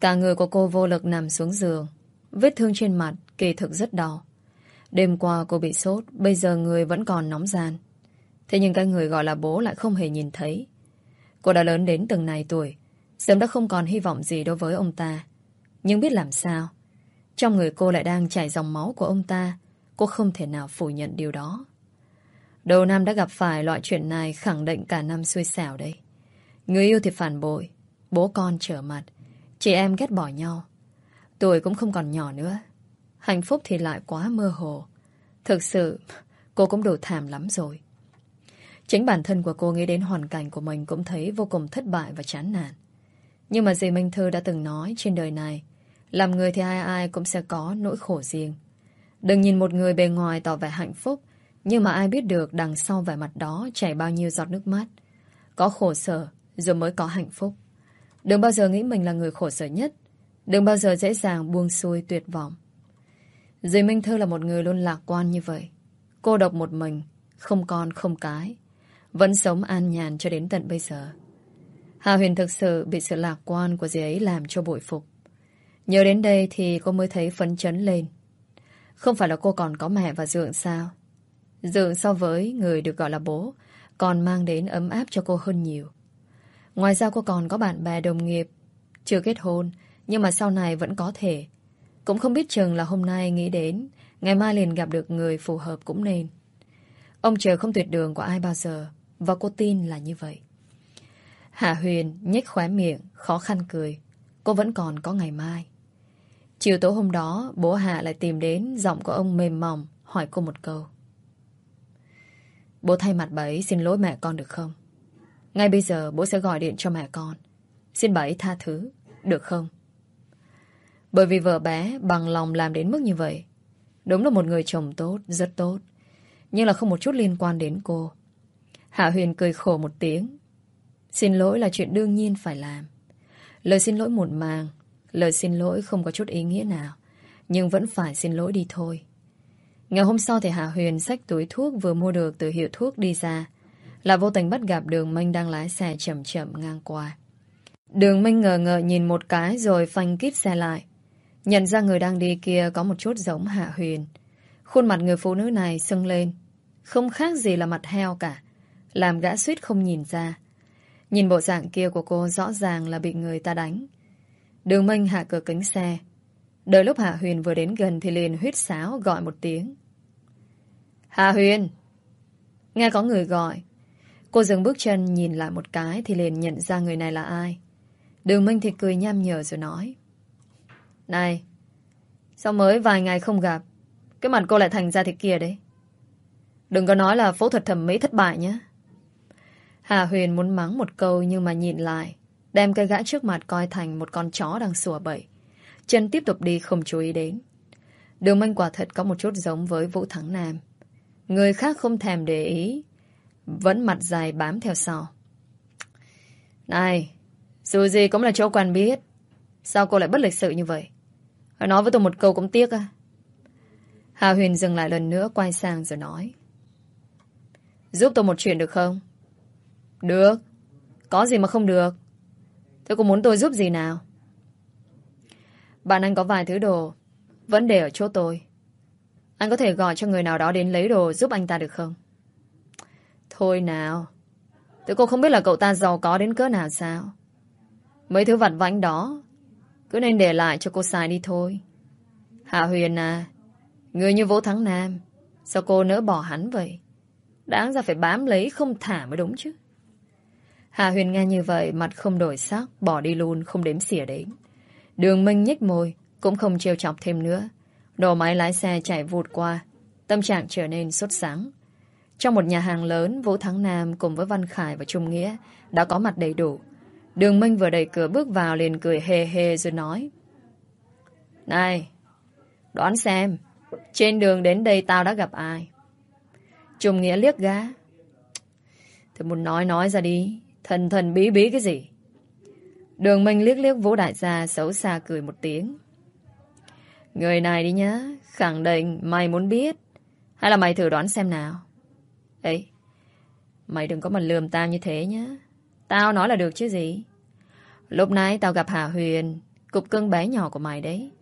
Cả người của cô vô lực nằm xuống giường Vết thương trên mặt kỳ thực rất đau. Đêm qua cô bị sốt Bây giờ người vẫn còn nóng gian. Thế nhưng cái người gọi là bố lại không hề nhìn thấy. Cô đã lớn đến từng này tuổi Sớm đã không còn hy vọng gì đối với ông ta. Nhưng biết làm sao? Trong người cô lại đang chảy dòng máu của ông ta. Cô không thể nào phủ nhận điều đó. Đầu năm đã gặp phải loại chuyện này Khẳng định cả năm xui xẻo đây Người yêu thì phản bội, Bố con trở mặt, Chị em ghét bỏ nhau. Tuổi cũng không còn nhỏ nữa. Hạnh phúc thì lại quá mơ hồ. Thực sự, cô cũng đủ thảm lắm rồi. Chính bản thân của cô nghĩ đến hoàn cảnh của mình Cũng thấy vô cùng thất bại và chán nản. Nhưng mà dì Minh Thư đã từng nói Trên đời này làm người thì ai ai cũng sẽ có nỗi khổ riêng. Đừng nhìn một người bề ngoài tỏ vẻ hạnh phúc, Nhưng mà ai biết được Đằng sau vẻ mặt đó chảy bao nhiêu giọt nước mắt. Có khổ sở, Rồi mới có hạnh phúc. Đừng bao giờ nghĩ mình là người khổ sở nhất. Đừng bao giờ dễ dàng buông xuôi tuyệt vọng. Dì Minh Thư là một người luôn lạc quan như vậy. Cô độc một mình, Không con, không cái, Vẫn sống an nhàn cho đến tận bây giờ. Hà Huyền thực sự bị sự lạc quan của dì ấy làm cho bội phục. Nhớ đến đây thì cô mới thấy phấn chấn lên. Không phải là cô còn có mẹ và Dượng sao? Dượng so với người được gọi là bố, Còn mang đến ấm áp cho cô hơn nhiều. Ngoài ra cô còn có bạn bè đồng nghiệp, Chưa kết hôn, Nhưng mà sau này vẫn có thể. Cũng không biết chừng là hôm nay nghĩ đến, Ngày mai liền gặp được người phù hợp cũng nên. Ông trời không tuyệt đường của ai bao giờ, Và cô tin là như vậy. Hạ Huyền nhếch khóe miệng, Khó khăn cười. Cô vẫn còn có ngày mai. Chiều tối hôm đó, Bố Hạ lại tìm đến Giọng của ông mềm mỏng, Hỏi cô một câu. Bố thay mặt bà ấy xin lỗi mẹ con được không? Ngay bây giờ bố sẽ gọi điện cho mẹ con. Xin bà ấy tha thứ, Được không? Bởi vì vợ bé bằng lòng làm đến mức như vậy. Đúng là một người chồng tốt, Rất tốt. Nhưng là không một chút liên quan đến cô. Hạ Huyền cười khổ một tiếng. Xin lỗi là chuyện đương nhiên phải làm. Lời xin lỗi muộn màng Lời xin lỗi không có chút ý nghĩa nào, Nhưng vẫn phải xin lỗi đi thôi Ngày hôm sau thì Hạ Huyền xách túi thuốc vừa mua được từ hiệu thuốc đi ra là vô tình bắt gặp đường Minh đang lái xe chậm chậm ngang qua. Đường Minh ngờ ngờ nhìn một cái rồi phanh kít xe lại. Nhận ra người đang đi kia có một chút giống Hạ Huyền. Khuôn mặt người phụ nữ này sưng lên. Không khác gì là mặt heo cả. Làm gã suýt không nhìn ra. Nhìn bộ dạng kia của cô rõ ràng là bị người ta đánh. Đường Minh hạ cửa kính xe. Đợi lúc Hạ Huyền vừa đến gần thì liền huyết sáo gọi một tiếng. Hạ Huyền! Nghe có người gọi, Cô dừng bước chân nhìn lại một cái thì liền nhận ra người này là ai. Đường Minh thì cười nham nhở rồi nói. Này, sao mới vài ngày không gặp, cái mặt cô lại thành ra thế kia đấy. Đừng có nói là phẫu thuật thẩm mỹ thất bại nhé. Hà Huyền muốn mắng một câu nhưng mà nhìn lại, đem cây gã trước mặt coi thành một con chó đang sủa bậy. Chân tiếp tục đi không chú ý đến. Đường Minh quả thật có một chút giống với Vũ Thắng Nam. Người khác không thèm để ý, vẫn mặt dài bám theo sau. Này Dù gì cũng là chỗ quan biết. Sao cô lại bất lịch sự như vậy? Hãy nói với tôi một câu cũng tiếc à? Hà Huyền dừng lại lần nữa Quay sang rồi nói. Giúp tôi một chuyện được không? Được. Có gì mà không được? Thế cô muốn tôi giúp gì nào Bạn anh có vài thứ đồ Vẫn để ở chỗ tôi Anh có thể gọi cho người nào đó đến lấy đồ giúp anh ta được không Thôi nào. Tụi cô không biết là cậu ta giàu có đến cỡ nào sao. Mấy thứ vặt vãnh đó cứ nên để lại cho cô xài đi thôi. Hạ Huyền à, người như Vũ Thắng Nam, sao cô nỡ bỏ hắn vậy? Đáng ra phải bám lấy không thả mới đúng chứ. Hạ Huyền nghe như vậy, mặt không đổi sắc, bỏ đi luôn, không đếm xỉa đến. Đường Minh nhếch môi, cũng không trêu chọc thêm nữa. Đồ máy lái xe chạy vụt qua, tâm trạng trở nên sốt sáng. Trong một nhà hàng lớn, Vũ Thắng Nam cùng với Văn Khải và Trung Nghĩa đã có mặt đầy đủ. Đường Minh vừa đẩy cửa bước vào liền cười hề hề rồi nói. Này, đoán xem, trên đường đến đây tao đã gặp ai? Trung Nghĩa liếc gá. Thì muốn nói nói ra đi, thần thần bí bí cái gì? Đường Minh liếc liếc Vũ Đại gia xấu xa cười một tiếng. Người này đi nhá, khẳng định mày muốn biết. Hay là mày thử đoán xem nào? Ê, Mày đừng có mà lườm tao như thế nhá. Tao nói là được chứ gì. Lúc nãy tao gặp Hà Huyền, cục cưng bé nhỏ của mày đấy.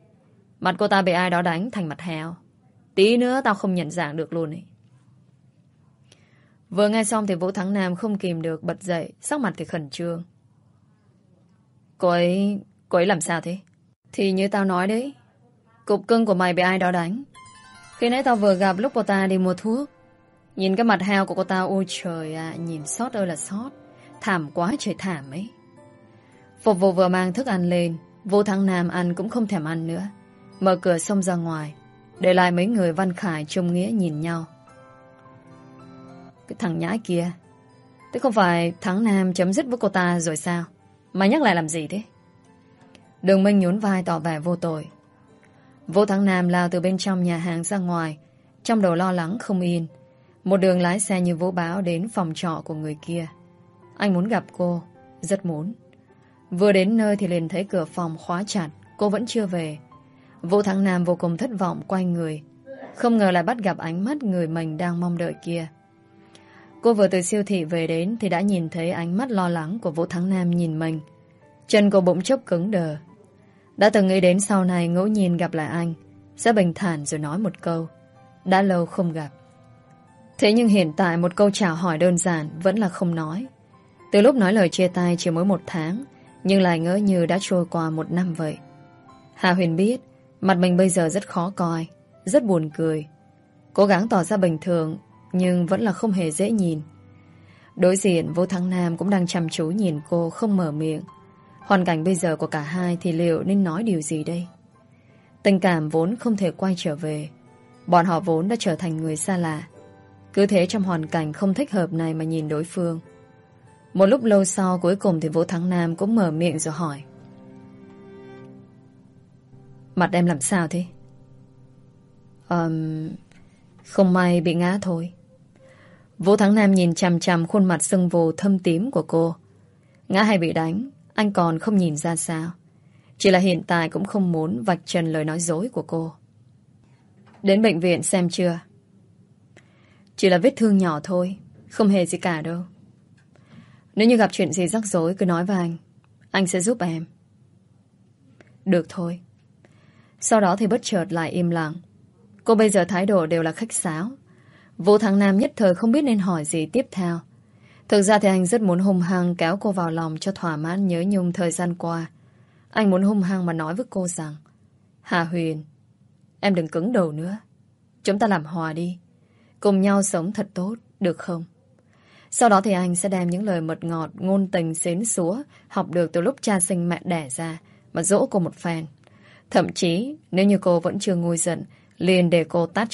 Mặt cô ta bị ai đó đánh thành mặt heo. Tí nữa tao không nhận dạng được luôn ấy. Vừa nghe xong thì Vũ Thắng Nam không kìm được bật dậy, sắc mặt thì khẩn trương. Cô ấy... cô ấy làm sao thế? Thì như tao nói đấy, cục cưng của mày bị ai đó đánh. Khi nãy tao vừa gặp lúc cô ta đi mua thuốc. Nhìn cái mặt heo của cô ta, ôi trời ạ, nhìn sót ơi là sót. Thảm quá trời thảm ấy. Phục vụ vừa mang thức ăn lên, Vũ Thắng Nam ăn cũng không thèm ăn nữa. Mở cửa xông ra ngoài, để lại mấy người Văn Khải trông nghĩa nhìn nhau. Cái thằng nhãi kia. Thế không phải thắng Nam chấm dứt với cô ta rồi sao? Mày nhắc lại làm gì thế? Đường Minh nhún vai tỏ vẻ vô tội. Vô thắng Nam lao từ bên trong nhà hàng ra ngoài, Trong đầu lo lắng không yên. Một đường lái xe như vũ báo Đến phòng trọ của người kia. Anh muốn gặp cô, Rất muốn. Vừa đến nơi thì liền thấy cửa phòng khóa chặt, Cô vẫn chưa về. Vũ Thắng Nam vô cùng thất vọng quay người. Không ngờ lại bắt gặp ánh mắt người mình đang mong đợi kia. Cô vừa từ siêu thị về đến thì đã nhìn thấy ánh mắt lo lắng của Vũ Thắng Nam nhìn mình. Chân cô bỗng chốc cứng đờ. Đã từng nghĩ đến sau này ngẫu nhiên gặp lại anh, sẽ bình thản rồi nói một câu. Đã lâu không gặp. Thế nhưng hiện tại một câu chào hỏi đơn giản vẫn là không nói. Từ lúc nói lời chia tay chỉ mới một tháng, nhưng lại ngỡ như đã trôi qua một năm vậy. Hà Huyền biết, mặt mình bây giờ rất khó coi, rất buồn cười. Cố gắng tỏ ra bình thường nhưng vẫn là không hề dễ nhìn. Đối diện vũ Thắng Nam cũng đang chăm chú nhìn cô không mở miệng. Hoàn cảnh bây giờ của cả hai thì liệu nên nói điều gì đây? Tình cảm vốn không thể quay trở về. Bọn họ vốn đã trở thành người xa lạ. Cứ thế trong hoàn cảnh không thích hợp này mà nhìn đối phương. Một lúc lâu sau cuối cùng thì Vũ Thắng Nam cũng mở miệng rồi hỏi. Mặt em làm sao thế? Um, không may bị ngã thôi. Vũ Thắng Nam nhìn chằm chằm khuôn mặt sưng vù thâm tím của cô. Ngã hay bị đánh, anh còn không nhìn ra sao. Chỉ là hiện tại cũng không muốn vạch trần lời nói dối của cô. Đến bệnh viện xem chưa? Chỉ là vết thương nhỏ thôi, không hề gì cả đâu. Nếu như gặp chuyện gì rắc rối cứ nói với anh. Anh sẽ giúp em. Được thôi. Sau đó thì bất chợt lại im lặng. Cô bây giờ thái độ đều là khách sáo. Vũ Thắng Nam nhất thời không biết nên hỏi gì tiếp theo. Thực ra thì anh rất muốn hung hăng kéo cô vào lòng cho thỏa mãn nhớ nhung thời gian qua. Anh muốn hung hăng mà nói với cô rằng Hà Huyền, em đừng cứng đầu nữa. Chúng ta làm hòa đi. Cùng nhau sống thật tốt, được không? Sau đó thì anh sẽ đem những lời mật ngọt, ngôn tình xến xúa học được từ lúc cha sinh mẹ đẻ ra mà dỗ cô một phen. Thậm chí, nếu như cô vẫn chưa nguôi giận, liền để cô tát